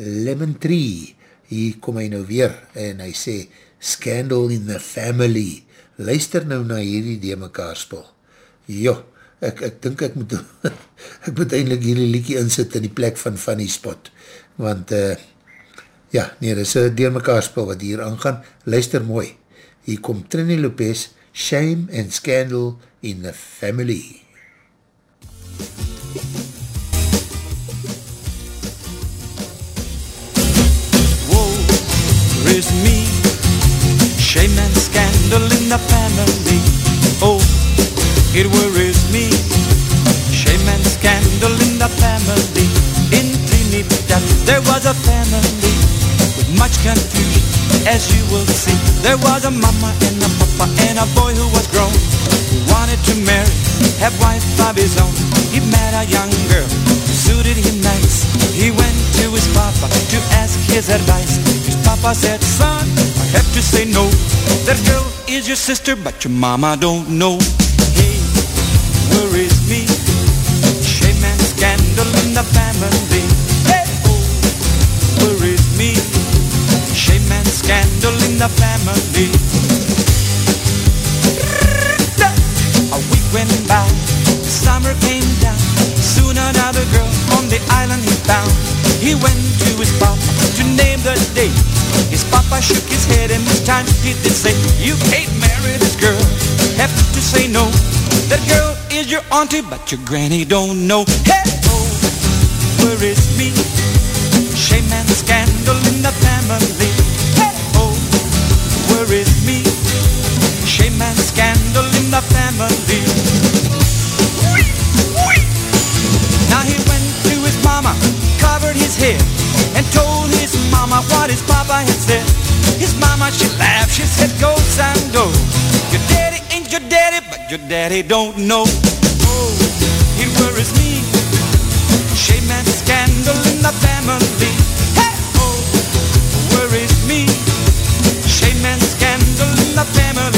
Lemon Tree. Hier kom hy nou weer en hy sê Scandal in the Family. Luister nou na hierdie die mekaar spul. Jo, ek, ek dink ek moet ek moet eindelijk hierdie liekie insit in die plek van Funny Spot. Want uh, ja, nee, dit is een die mekaar spul wat hier aangaan. Luister mooi. Hier kom Trini Lopez, Shame and Scandal in the Family. Woe is me, shame and scandal in the family. Oh, it worries me, shame and scandal in the family. In Trinidad there was a family with much confusion, as you will see. There was a mama and a papa and a boy who was grown, who wanted to marry, have wife of his own. He met a young girl, who suited him nice. He went to his papa to ask his advice. His papa said, son, I have to say no. That girl is your sister, but your mama don't know. Hey, worries me? Shame and scandal in the family. And scandal in the family. A week went by, summer came down. Soon another girl on the island he found. He went to his papa to name the date. His papa shook his head and this time he did say, You can't marry this girl. Have to say no. That girl is your auntie, but your granny don't know. Hey, oh, where is me? Shame and scandal in the family. The family. Now he went to his mama, covered his head, and told his mama what his papa had said. His mama, she laughed, she said, go son, go. Your daddy ain't your daddy, but your daddy don't know. Oh, he worries me. Shame and scandal in the family. Hey, oh, worries me. Shame and scandal in the family.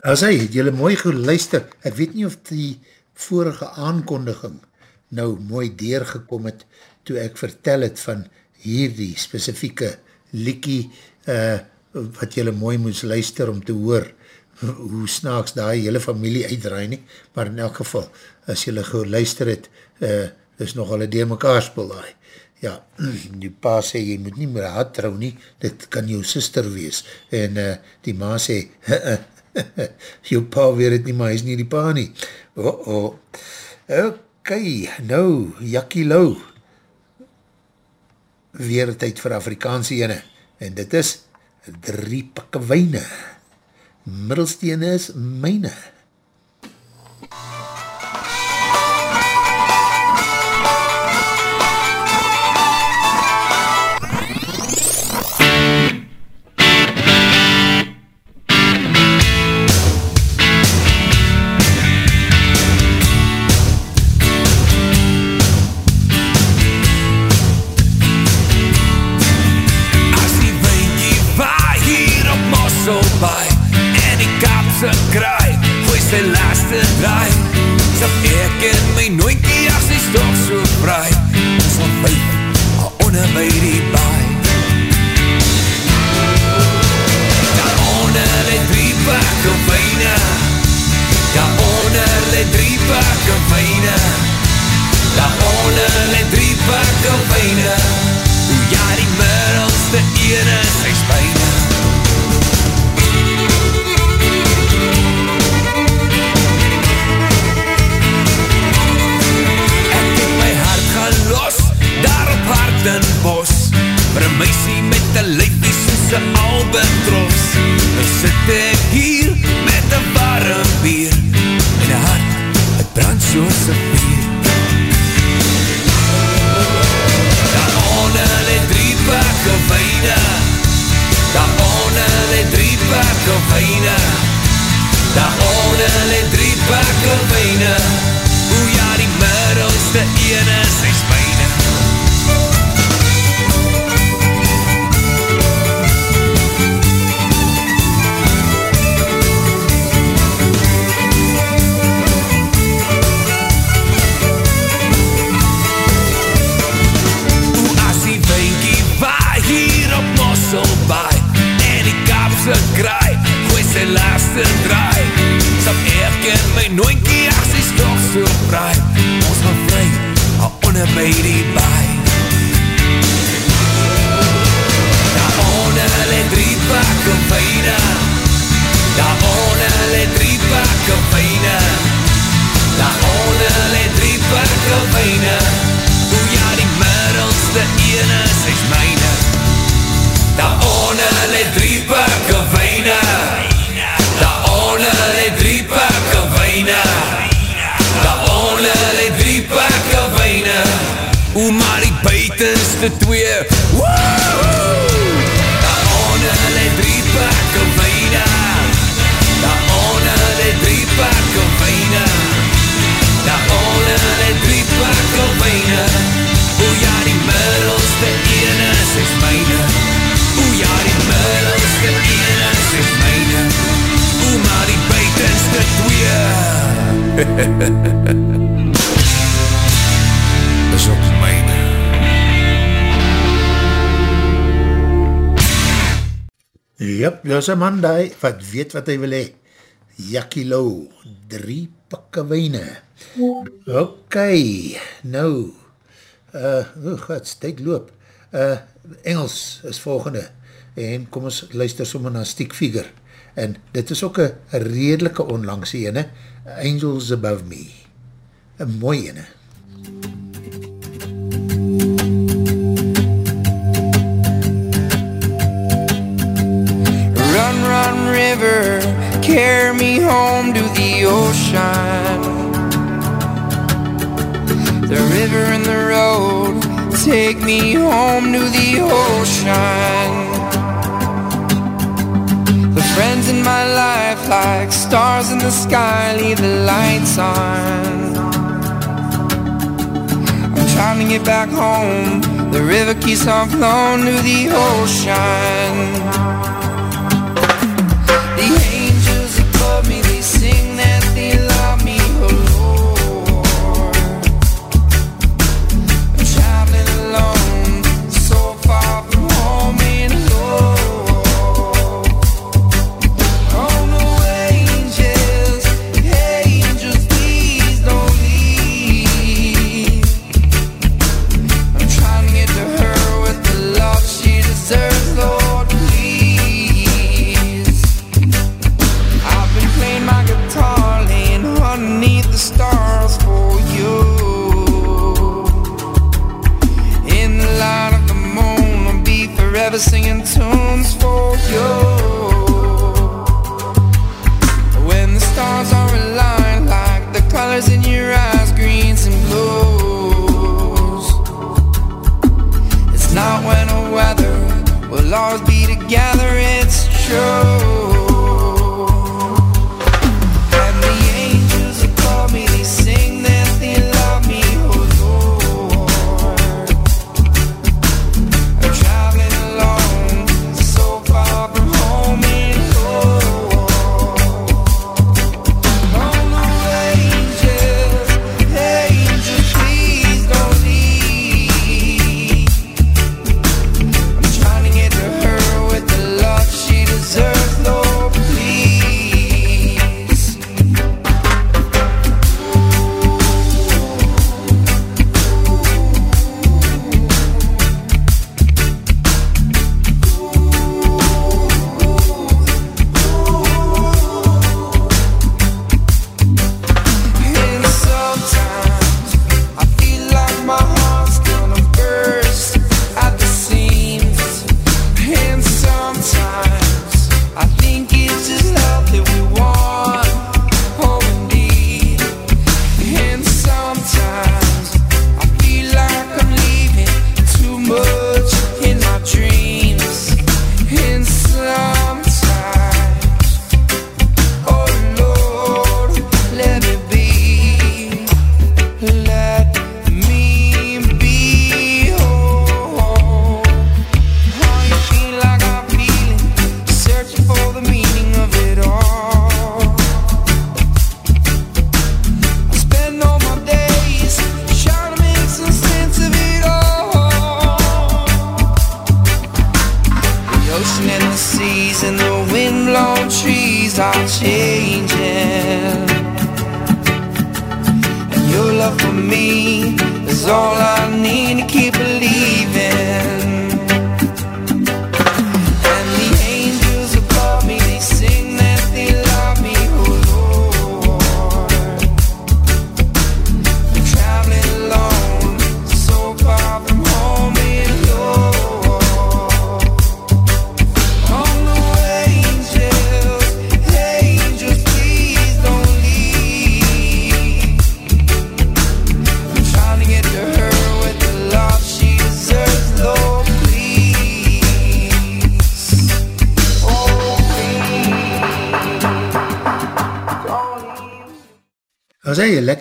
As hy, het julle mooi geluister, ek weet nie of die vorige aankondiging nou mooi deurgekom het, toe ek vertel het van hierdie specifieke liekie, uh, wat julle mooi moes luister om te hoor, hoe snaaks die hele familie uitdraai nie, maar in elk geval, as julle geluister het, uh, is nogal een deur mekaar spul daai. Ja, die pa sê, jy moet nie meer haat trou nie, dit kan jou sister wees, en uh, die ma sê, jou pa weet het nie, maar hy is nie die pa nie. Oh, oh. Ok, nou, Jakkie Lou, weer tyd vir Afrikaanse ene, en dit is drie pakke wijne. Middelsteen is myne. As is een man die, wat weet wat hy wil hee. Jackie Lou, drie pakke wijne. Ok, nou, uh, oh god, tyd loop. Uh, Engels is volgende, en kom ons luister sommer na Stick Figure, en dit is ook een redelike onlangse ene, Angels Above Me. Een mooi ene. MUZIEK carry me home to the ocean. The river and the road take me home to the ocean. The friends in my life, like stars in the sky, leave the lights on. I'm trying to get back home. The river keeps on flowing to the ocean.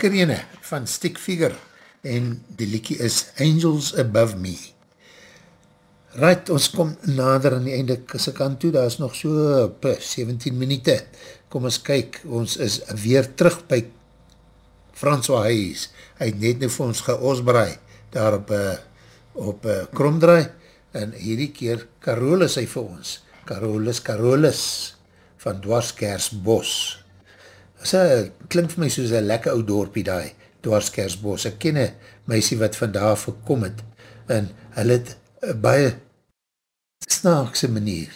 Lekker ene van Stick Figure en die liekie is Angels Above Me. Right, ons kom nader aan die einde se kant toe, daar is nog so op 17 minute. Kom ons kyk, ons is weer terug by François Hayes. Hy het net nou vir ons geosbraai daar op, uh, op uh, Kromdraai en hierdie keer Carolus hy vir ons. Carolus, Carolus van Dwarskersbos. Sy klink vir my soos een lekker oud dorpie daai, Dwarskersbos. Ek ken een meisie wat vandaar verkom het en hy het uh, baie snaakse manier.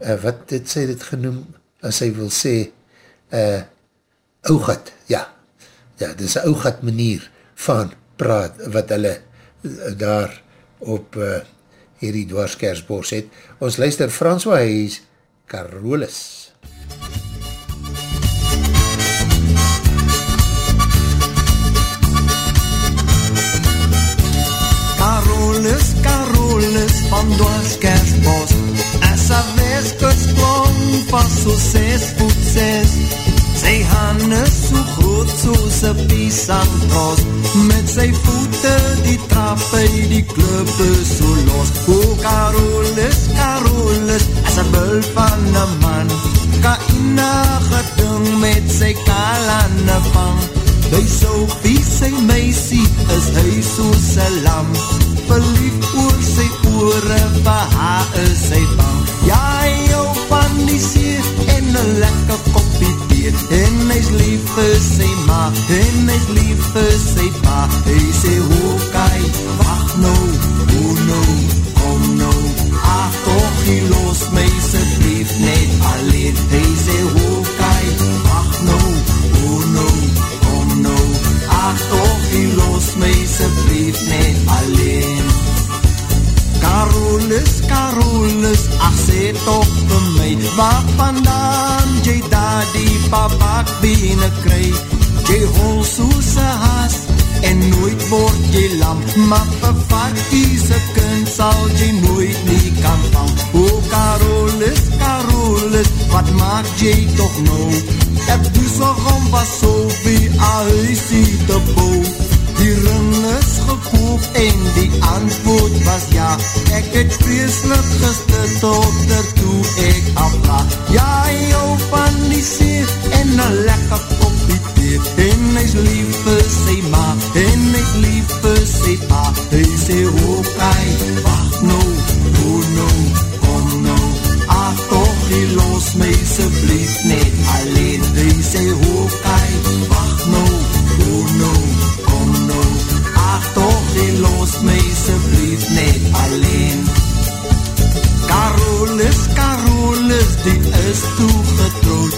Uh, wat het sy dit genoem as hy wil sê uh, ougat, ja. Ja, dit is een ougat manier van praat wat hulle uh, daar op uh, hierdie dwarskersbos het. Ons luister François Hayes, Carolus. Carolus, Carolus van Dwarskersbos As a weskers klomp van so ses voet ses. Sy hande so groot soos een piesandros Met sy voete die trap by die klippe so los. O Carolus, as een bul van een man. Ka enige ding met sy kalane vang By Sophie, sy meisie, is hy soos een lam Verlief oor sy oore, vir haar is sy bang. Ja, hy hou van die see en een lekker koppie thee En hy's lief vir sy ma, en hy's lief vir sy pa. Hy sê, hokai, wacht nou, oh nou, kom nou. Ach toch, die los my sy lief net alleen. Hy sê, hokai, sy lief net alleen Carolus, Carolus, ach sê toch vir my Waar vandaan jy daar die babak binnen kry? Jy hol soos een haas en nooit word jy lam Maar bevat kies een kind sal jy nooit nie kan vang O Carolus, Carolus, wat maak jy toch nou? Ek doe so om was so wie a huisie te bouw Die ring is gekoop en die antwoord was ja. Ek het vreeslik gestil tot ertoe ek afla. Ja, jou van die see en een lekker koppie thee. En hy's lief vir sy ma en hy's lief vir sy pa. Hy sê, hokai, wacht nou, hoe nou, kom nou. Ach toch, die los my sublief net alleen. Hy sê, hokai, wacht Ach toch, die los my sublief net alleen. Carolus, Carolus, die is toegetrood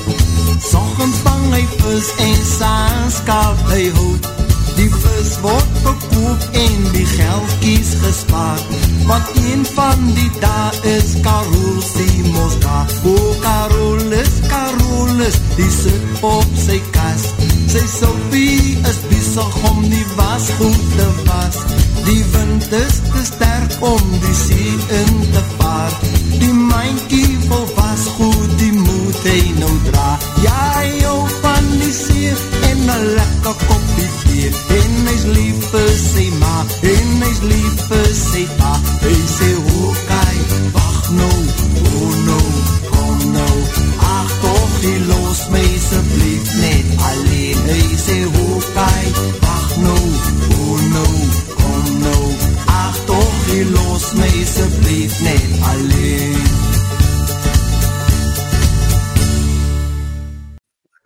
Sochens vang hy vis en saans kap hy hout Die vis word verkoop en die geldkies gespaard Want een van die da is Carolus die mos da O Carolus, Carolus, die sit op sy kast Sy Sophie is bezig om die was goed te was. Die wind is te sterk om die see in te vaar. Die mynkie vol was goed, die moet hy nou dra. Ja, hou van die see en een lekker koppie thee En hy's lief vir sy ma en hy's lief vir sy pa Hy sê, hokai, wacht nou, oh nou, kom nou Ach toch, die los my sublief net alleen Hy sê, hokai, wacht nou, oh nou, kom nou Ach toch, die los my sublief net alleen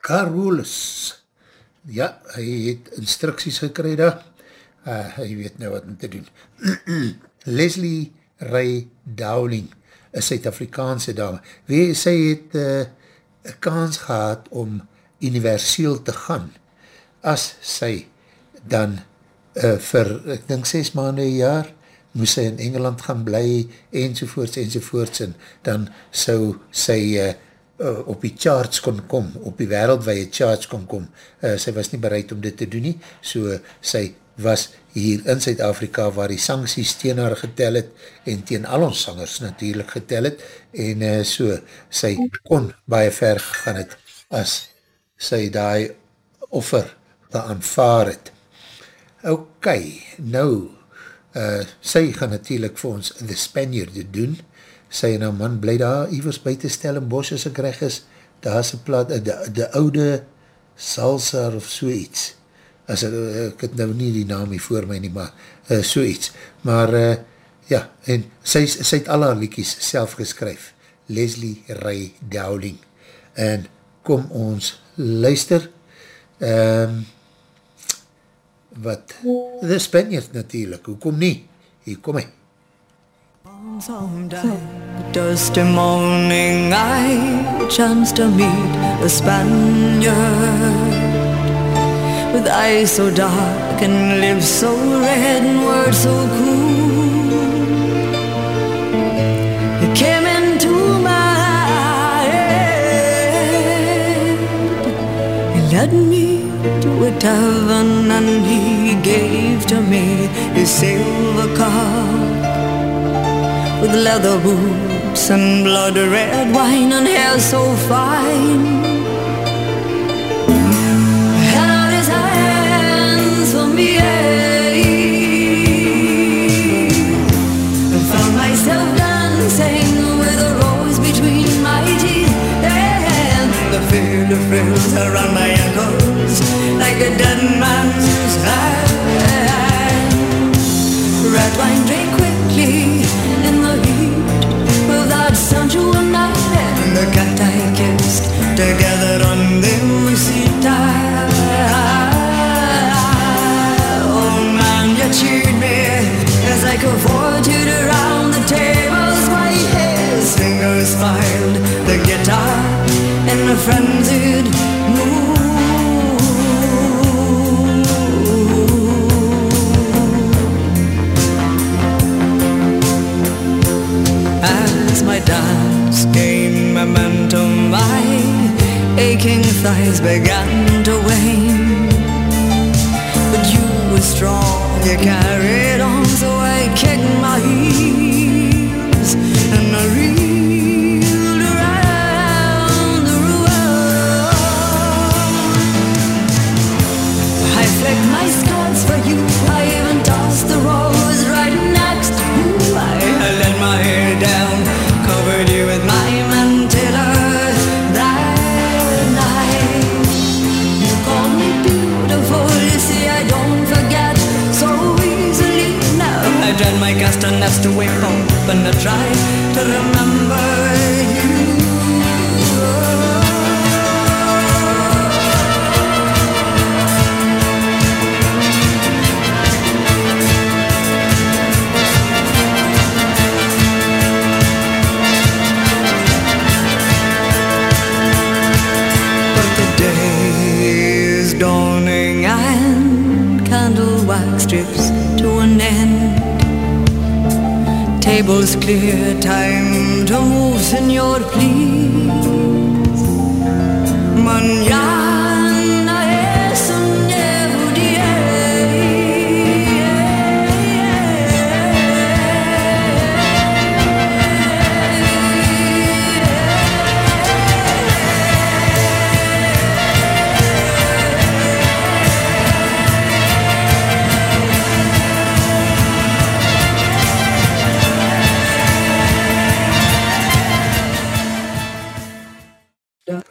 Carolus. Ja, hy het instructies gekry daar. Uh, hy weet nou wat om te doen. Leslie Ray Dowling, een Suid-Afrikaanse dame. Wie, sy het uh, kans gehad om universeel te gaan, as sy dan uh, vir, ek dink, 6 maanden een jaar, moes sy in Engeland gaan bly, enzovoorts, enzovoorts, en dan sou sy uh, uh, op die charts kon kom, op die wereldwee charts kon kom. Uh, sy was nie bereid om dit te doen nie, so uh, sy was hier in Zuid-Afrika waar die sancties teen haar getel het en teen al ons sangers natuurlijk getel het en uh, so sy kon baie ver gegaan het as sy die offer aanvaar het. Ok, nou, uh, sy gaan natuurlijk vir ons The Spaniard doen, sy en haar man bly daar, Ivers buiten stel in bos as ek reg is, daar is een plaat, uh, de, de oude salsa of so iets, as ek, ek het nou nie die naam hier voor my nie, maar uh, so iets, maar uh, ja, en sy, sy het al haar liekies self geskryf, Leslie Ray Dowling, en kom ons luister, um, wat, The Spaniard natuurlijk, hoekom nie, hier kom hy. Someday, dusty morning, I chanced to meet a Spaniard with eyes so dark and lips so red and words so cool. It came into my head. He led me to a tavern and he gave to me his silver cup with leather boots and blood red wine and hair so fine. Hands for me. Found myself dancing with a rose between my teeth and the around my frenzied As my dance gained momentum, my aching thighs began to wane. But you were strong, you carried I try to remember Tables clear, time to move, senor, please.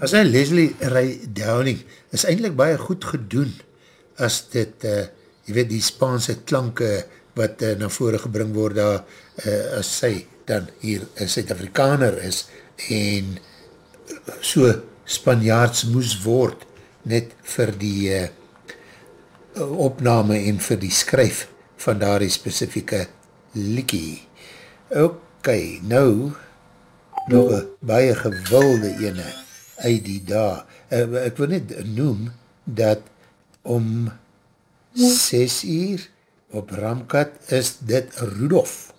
As hy Leslie Ray Downing is eindelijk baie goed gedoen as dit, uh, jy weet die Spaanse klanke wat uh, na vore gebring word daar, uh, as sy dan hier een Suid-Afrikaner is en so Spanjaards moes word net vir die uh, opname en vir die skryf van daar die specifieke liekie. Ok, nou nog een baie gewilde ene uit die dag. Uh, ek wil net noem dat om 6 uur op Ramkat is dit Rudolf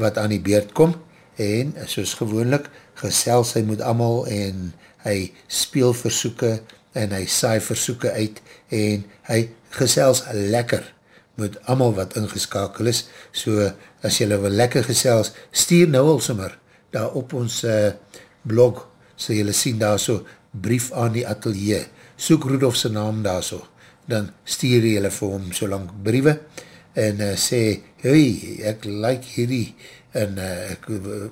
wat aan die beurt kom en soos gewoonlik gesels hy moet amal en hy speel versoeke en hy saai versoeke uit en hy gesels lekker met amal wat ingeskakel is. So as jylle wil lekker gesels, stuur nou al sommer daar op ons uh, blog so jylle sien daar so brief aan die atelier. Soek Rudolf sy naam daar so. Dan stuur jy hulle vir hom so lang briewe en uh, sê, hey, ek like hierdie en uh, ek uh,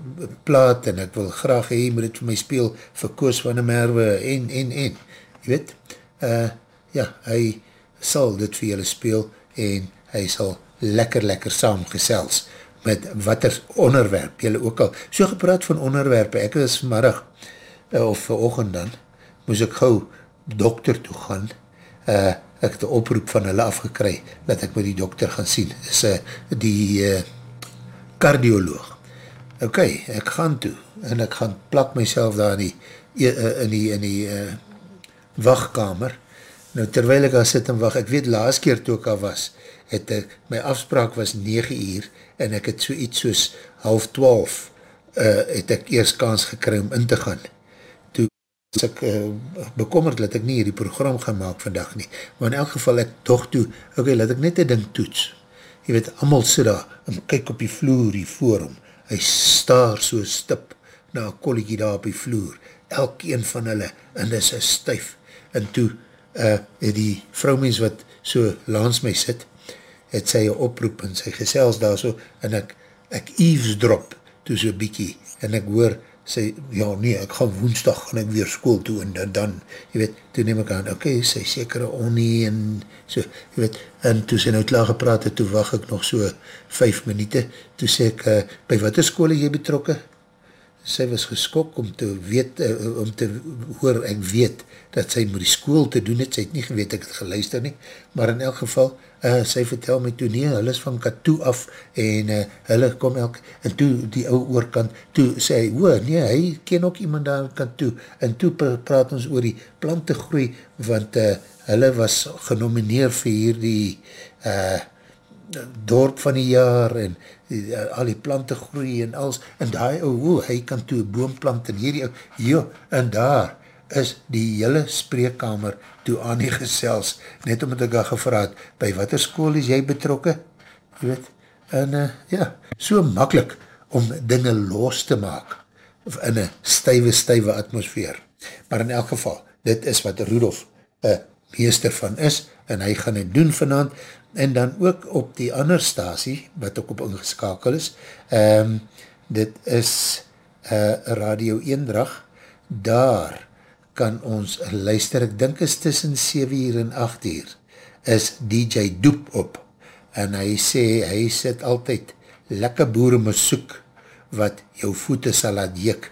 plaat en ek wil graag hee, moet het vir my speel vir Koos van die Merwe en, en, en, jy weet, uh, ja, hy sal dit vir julle speel en hy sal lekker, lekker saam gesels met wat er onderwerp julle ook al, so gepraat van onderwerpe, ek is vanmiddag, uh, of vanochtend dan, moes ek gauw dokter toe gaan, uh, ek het een oproep van hulle afgekry, dat ek met die dokter gaan sien, is uh, die uh, kardioloog. Ok, ek gaan toe, en ek gaan plak myself daar in die, uh, in die, in die uh, wachtkamer, nou terwijl ek al sit en wacht, ek weet laas keer toe ek al was, het ek, my afspraak was 9 uur, en ek het so iets soos half 12, uh, het ek eerst kans gekry om in te gaan, as ek uh, bekommerd dat ek nie hierdie program gaan maak vandag nie, maar in elk geval ek toch toe, ok, laat ek net die ding toets, jy weet, amal sit daar, en kyk op die vloer hier voor hom, hy staar so stip, na een kolliekie daar op die vloer, elk een van hulle, en dis is stuif, en toe, uh, die vrouwmens wat so langs my sit, het sy een oproep, en sy gesels daar so, en ek, ek eavesdrop, toe so bykie, en ek hoor, sy, ja nee, ek gaan woensdag gaan ek weer school toe en dan, dan jy weet, toe neem ek aan, ok, sy sekere onie en so, jy weet, en toe sy nou klaar gepraat het, toe wacht ek nog so vijf minuute, toe sê ek, uh, by wat is school jy betrokken? Sy was geskok om te weet, uh, om te hoor, ek weet, dat sy moet die school te doen het, sy het nie geweet, ek het geluister nie, maar in elk geval, uh, sy vertel my toe, nee, hulle is van katoe af, en uh, hulle kom elk, en toe die ou oorkant, toe sê hy, o, nee, hy ken ook iemand daar aan katoe, en toe praat ons oor die plante groei, want uh, hulle was genomineer vir hierdie uh, dorp van die jaar, en die, uh, al die plante groei, en als, en die ou, o, hy kan toe boom plant, en hierdie ou, jo, en daar, is die hele spreekkamer toe aan die gesels, net omdat ek al gevraad, by wat school is jy betrokke? Jy weet, en uh, ja, so makkelijk om dinge los te maak, in een stuive, stuive atmosfeer. Maar in elk geval, dit is wat Rudolf een meester van is, en hy gaan het doen vanavond, en dan ook op die ander stasie, wat ook op ingeskakel is, um, dit is uh, Radio Eendrag, daar, kan ons luister, ek dink is tussen 7 uur en 8 uur, is DJ Doep op, en hy sê, hy sit altyd lekker boere musoek, wat jou voete sal laat jik,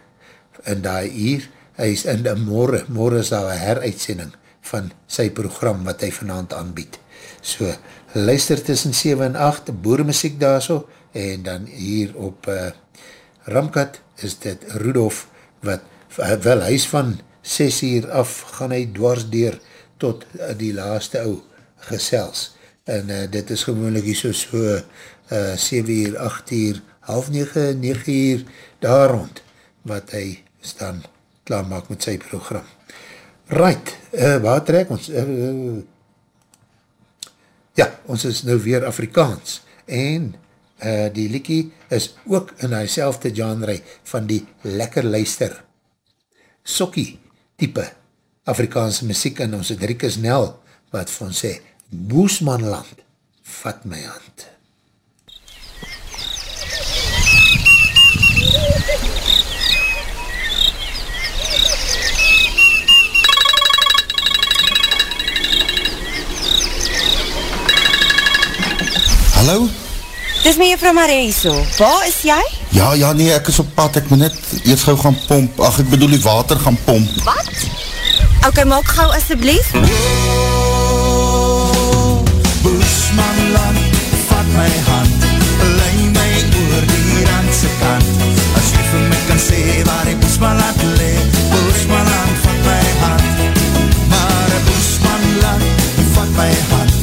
en daar uur, hy is in die morgen, morgen is daar een heruitsending, van sy program, wat hy vanavond aanbied. So, luister tussen 7 en 8, boere muziek daar so, en dan hier op uh, Ramkat, is dit Rudolf, wat, wel, hy is van 6 uur af gaan hy dwars deur tot uh, die laaste ou gesels. En uh, dit is gewoonlik hier so, so uh, 7 uur, 8 uur, half 9, 9 uur, daar rond, wat hy staan klaar maak met sy program. Right, uh, waar trek ons? Uh, uh, ja, ons is nou weer Afrikaans en uh, die liekie is ook in hy selfde genre van die lekker luister. Sokkie type Afrikaanse muziek en ons het Rikus Nel wat van sê, Boesmanland, vat my hand. Hallo? Dis my juffrou Mareso. Waar is jy? Ja, ja, nee, ek is op pad. Ek moet net eers gauw gaan pomp. Ach, ek bedoel die water gaan pomp. Wat? Ok, maak gauw asjeblief. Boesmanland, vat my hand Lei my oor die randse kant As jy vir my kan sê waar die Boesmanland le Boesmanland, vat my hand Maar Boesmanland, vat my hand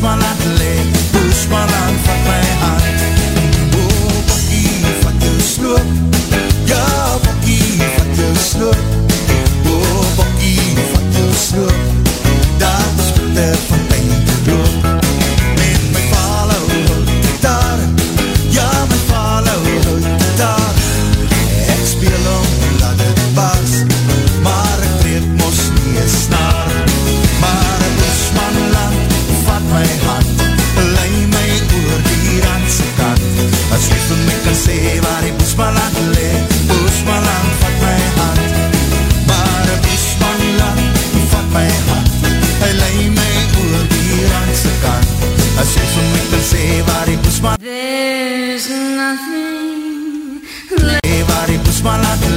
waar die Boesmanland le Boesmanland, vat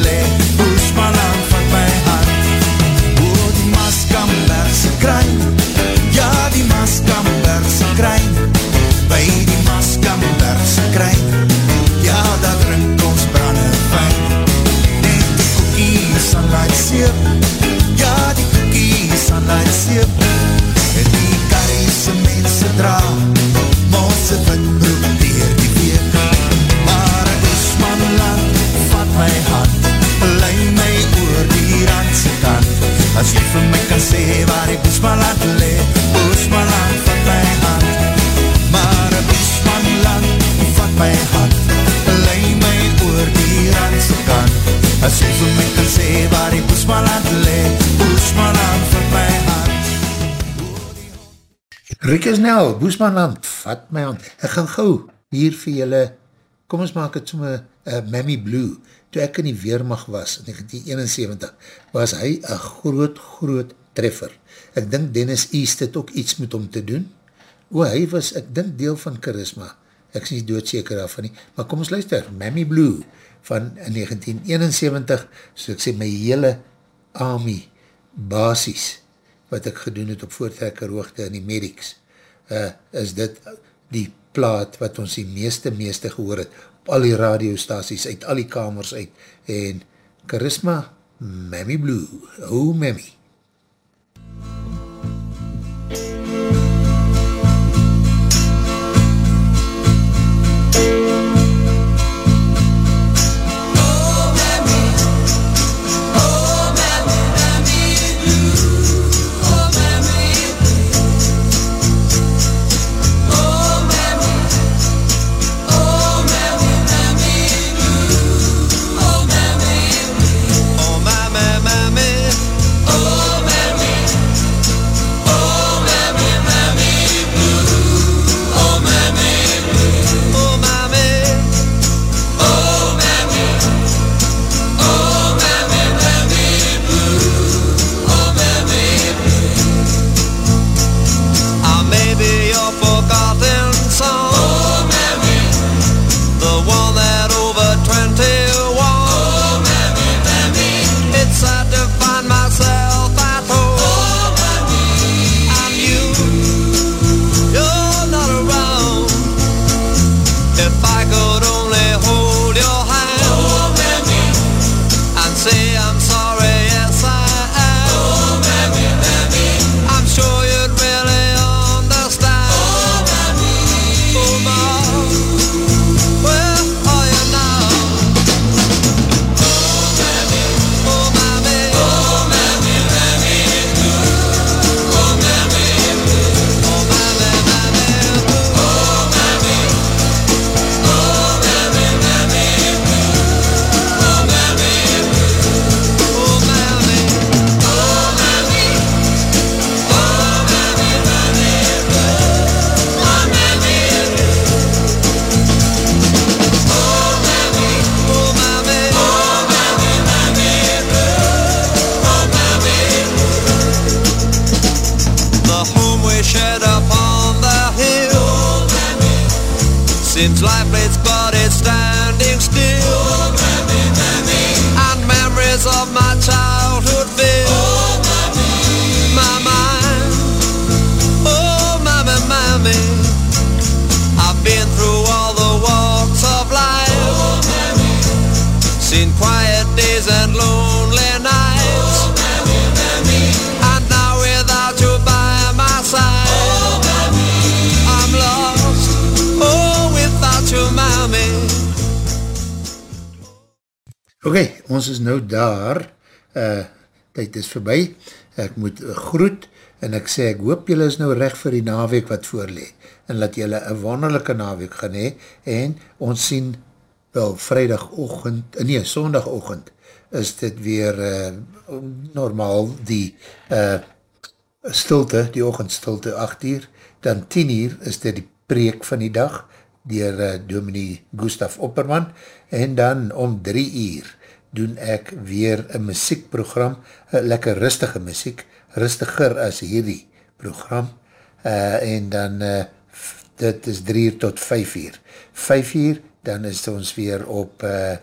le, poes maar lang van my hand. O, die Maskambergse kruin, ja die Maskambergse kruin, by die Maskambergse kruin, ja dat drink ons brande fijn. En die koekies aan die seep, ja die koekies aan die seep, en die karriese mense dra, mos het wit As jy vir my kan sê waar die Oesman land le, Oesman land, vat my hand. Maar een Oesman land, vat my hand, lei my oor die randse kant. As jy vir my kan sê waar die Oesman land le, Oesman land, vat my hand. Rieke Snel, Boesmanland, vat my hand. Ek gaan gauw hier vir julle, kom ons maak het somme uh, Mammy Blue. Toe ek in die Weermacht was, in 1971, was hy een groot, groot treffer. Ek dink Dennis East het ook iets met om te doen. O, hy was, ek dink deel van Charisma. Ek is nie doodseker daarvan nie. Maar kom ons luister, Mammy Blue van 1971, so ek sê my hele army basis wat ek gedoen het op voortrekker hoogte in die medics, uh, is dit die plaat wat ons die meeste meeste gehoor het, op al die radiostaties, uit al die kamers uit, en Charisma, Mammy Blue, oh Mammy. Ok, ons is nou daar, uh, tyd is voorbij, ek moet groet, en ek sê, ek hoop jylle is nou recht vir die naweek wat voorlee, en dat jylle een wonderlijke naweek gaan hee, en ons sien, wel, vrijdagochtend, nee, sondagochtend, is dit weer uh, normaal die uh, stilte, die ochendstilte 8 uur, dan 10 uur is dit die preek van die dag, dier uh, dominee Gustaf Opperman, en dan om 3 uur doen ek weer een muziekprogram, uh, lekker rustige muziek, rustiger as hierdie program, uh, en dan uh, dit is 3 uur tot 5 uur. 5 uur, dan is ons weer op uh,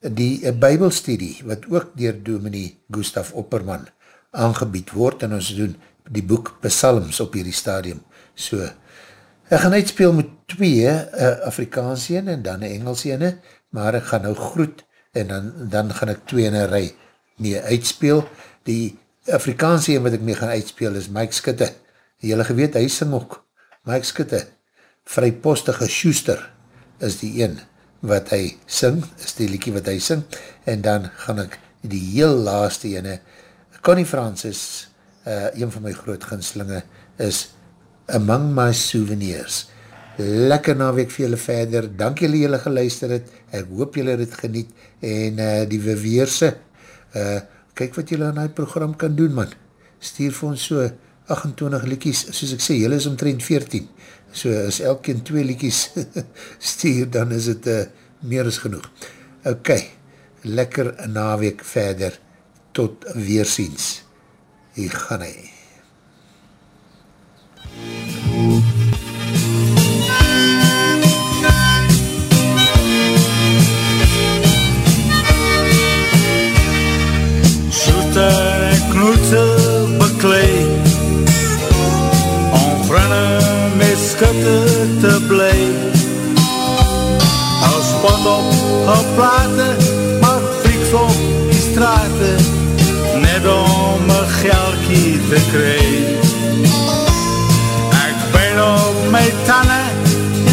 die uh, bybelstudie, wat ook dier dominee Gustaf Opperman aangebied word, en ons doen die boek Psalms op hierdie stadium. So, ek gaan uitspeel met twee uh, Afrikaanse ene en dan een Engelse ene, maar ek gaan nou groet en dan, dan gaan ek twee in een rij mee uitspeel. Die Afrikaanse ene wat ek mee gaan uitspeel is Mike Skutte. Julle geweet, hy sing ook. Mike Skutte, vrypostige Schuster is die een wat hy sing, is die liekie wat hy sing, en dan gaan ek die heel laaste ene, Connie Francis, uh, een van my groot ginslinge, is Among My Souvenirs. Lekker naweek vir julle verder, dank julle julle geluister het, ek hoop julle het geniet, en uh, die weweerse, uh, kyk wat julle aan die program kan doen man, stuur vir ons so 28 liekies, soos ek sê, julle is omtrent 14, so as elkeen twee liekies stuur, dan is het uh, meer as genoeg. Ok, lekker naweek verder, tot weerziens. Hier gaan hy. En knoetel bekleed. Om met skutte te blij Als spot op geplate Maar friks op die straten Net om een geldkie te krijgen. Ek ben op my tanden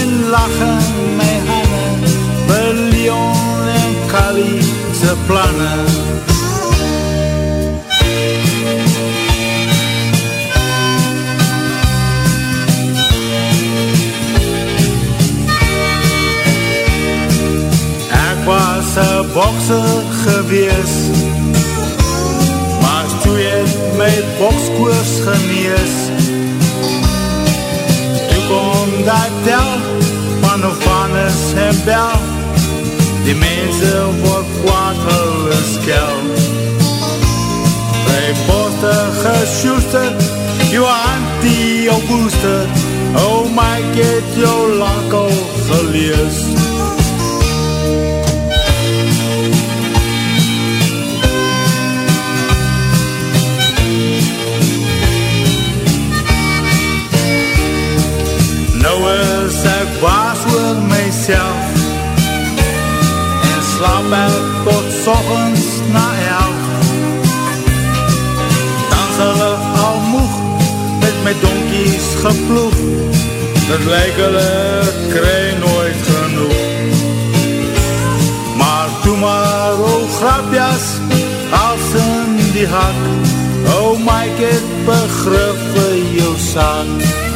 En lachen my handen Bij Leon en Kali se plannen bokser gewees. Maar toe het my bokskoers genees Toe kom dat tel van Ovanes en Bel Die mense word kwaad hulle skel. By postige Schuster Johan die Auguste Oh my, get jou lang al gelees baas oor myself En slaap ek tot sorgens na elf. Dan sal ek al moeg met my donkies geploeg. Dat lyk hulle kry nooit genoeg. Maar toe maar, o oh, grapjas, als in die hak. O oh, ek het begrip vir jou saak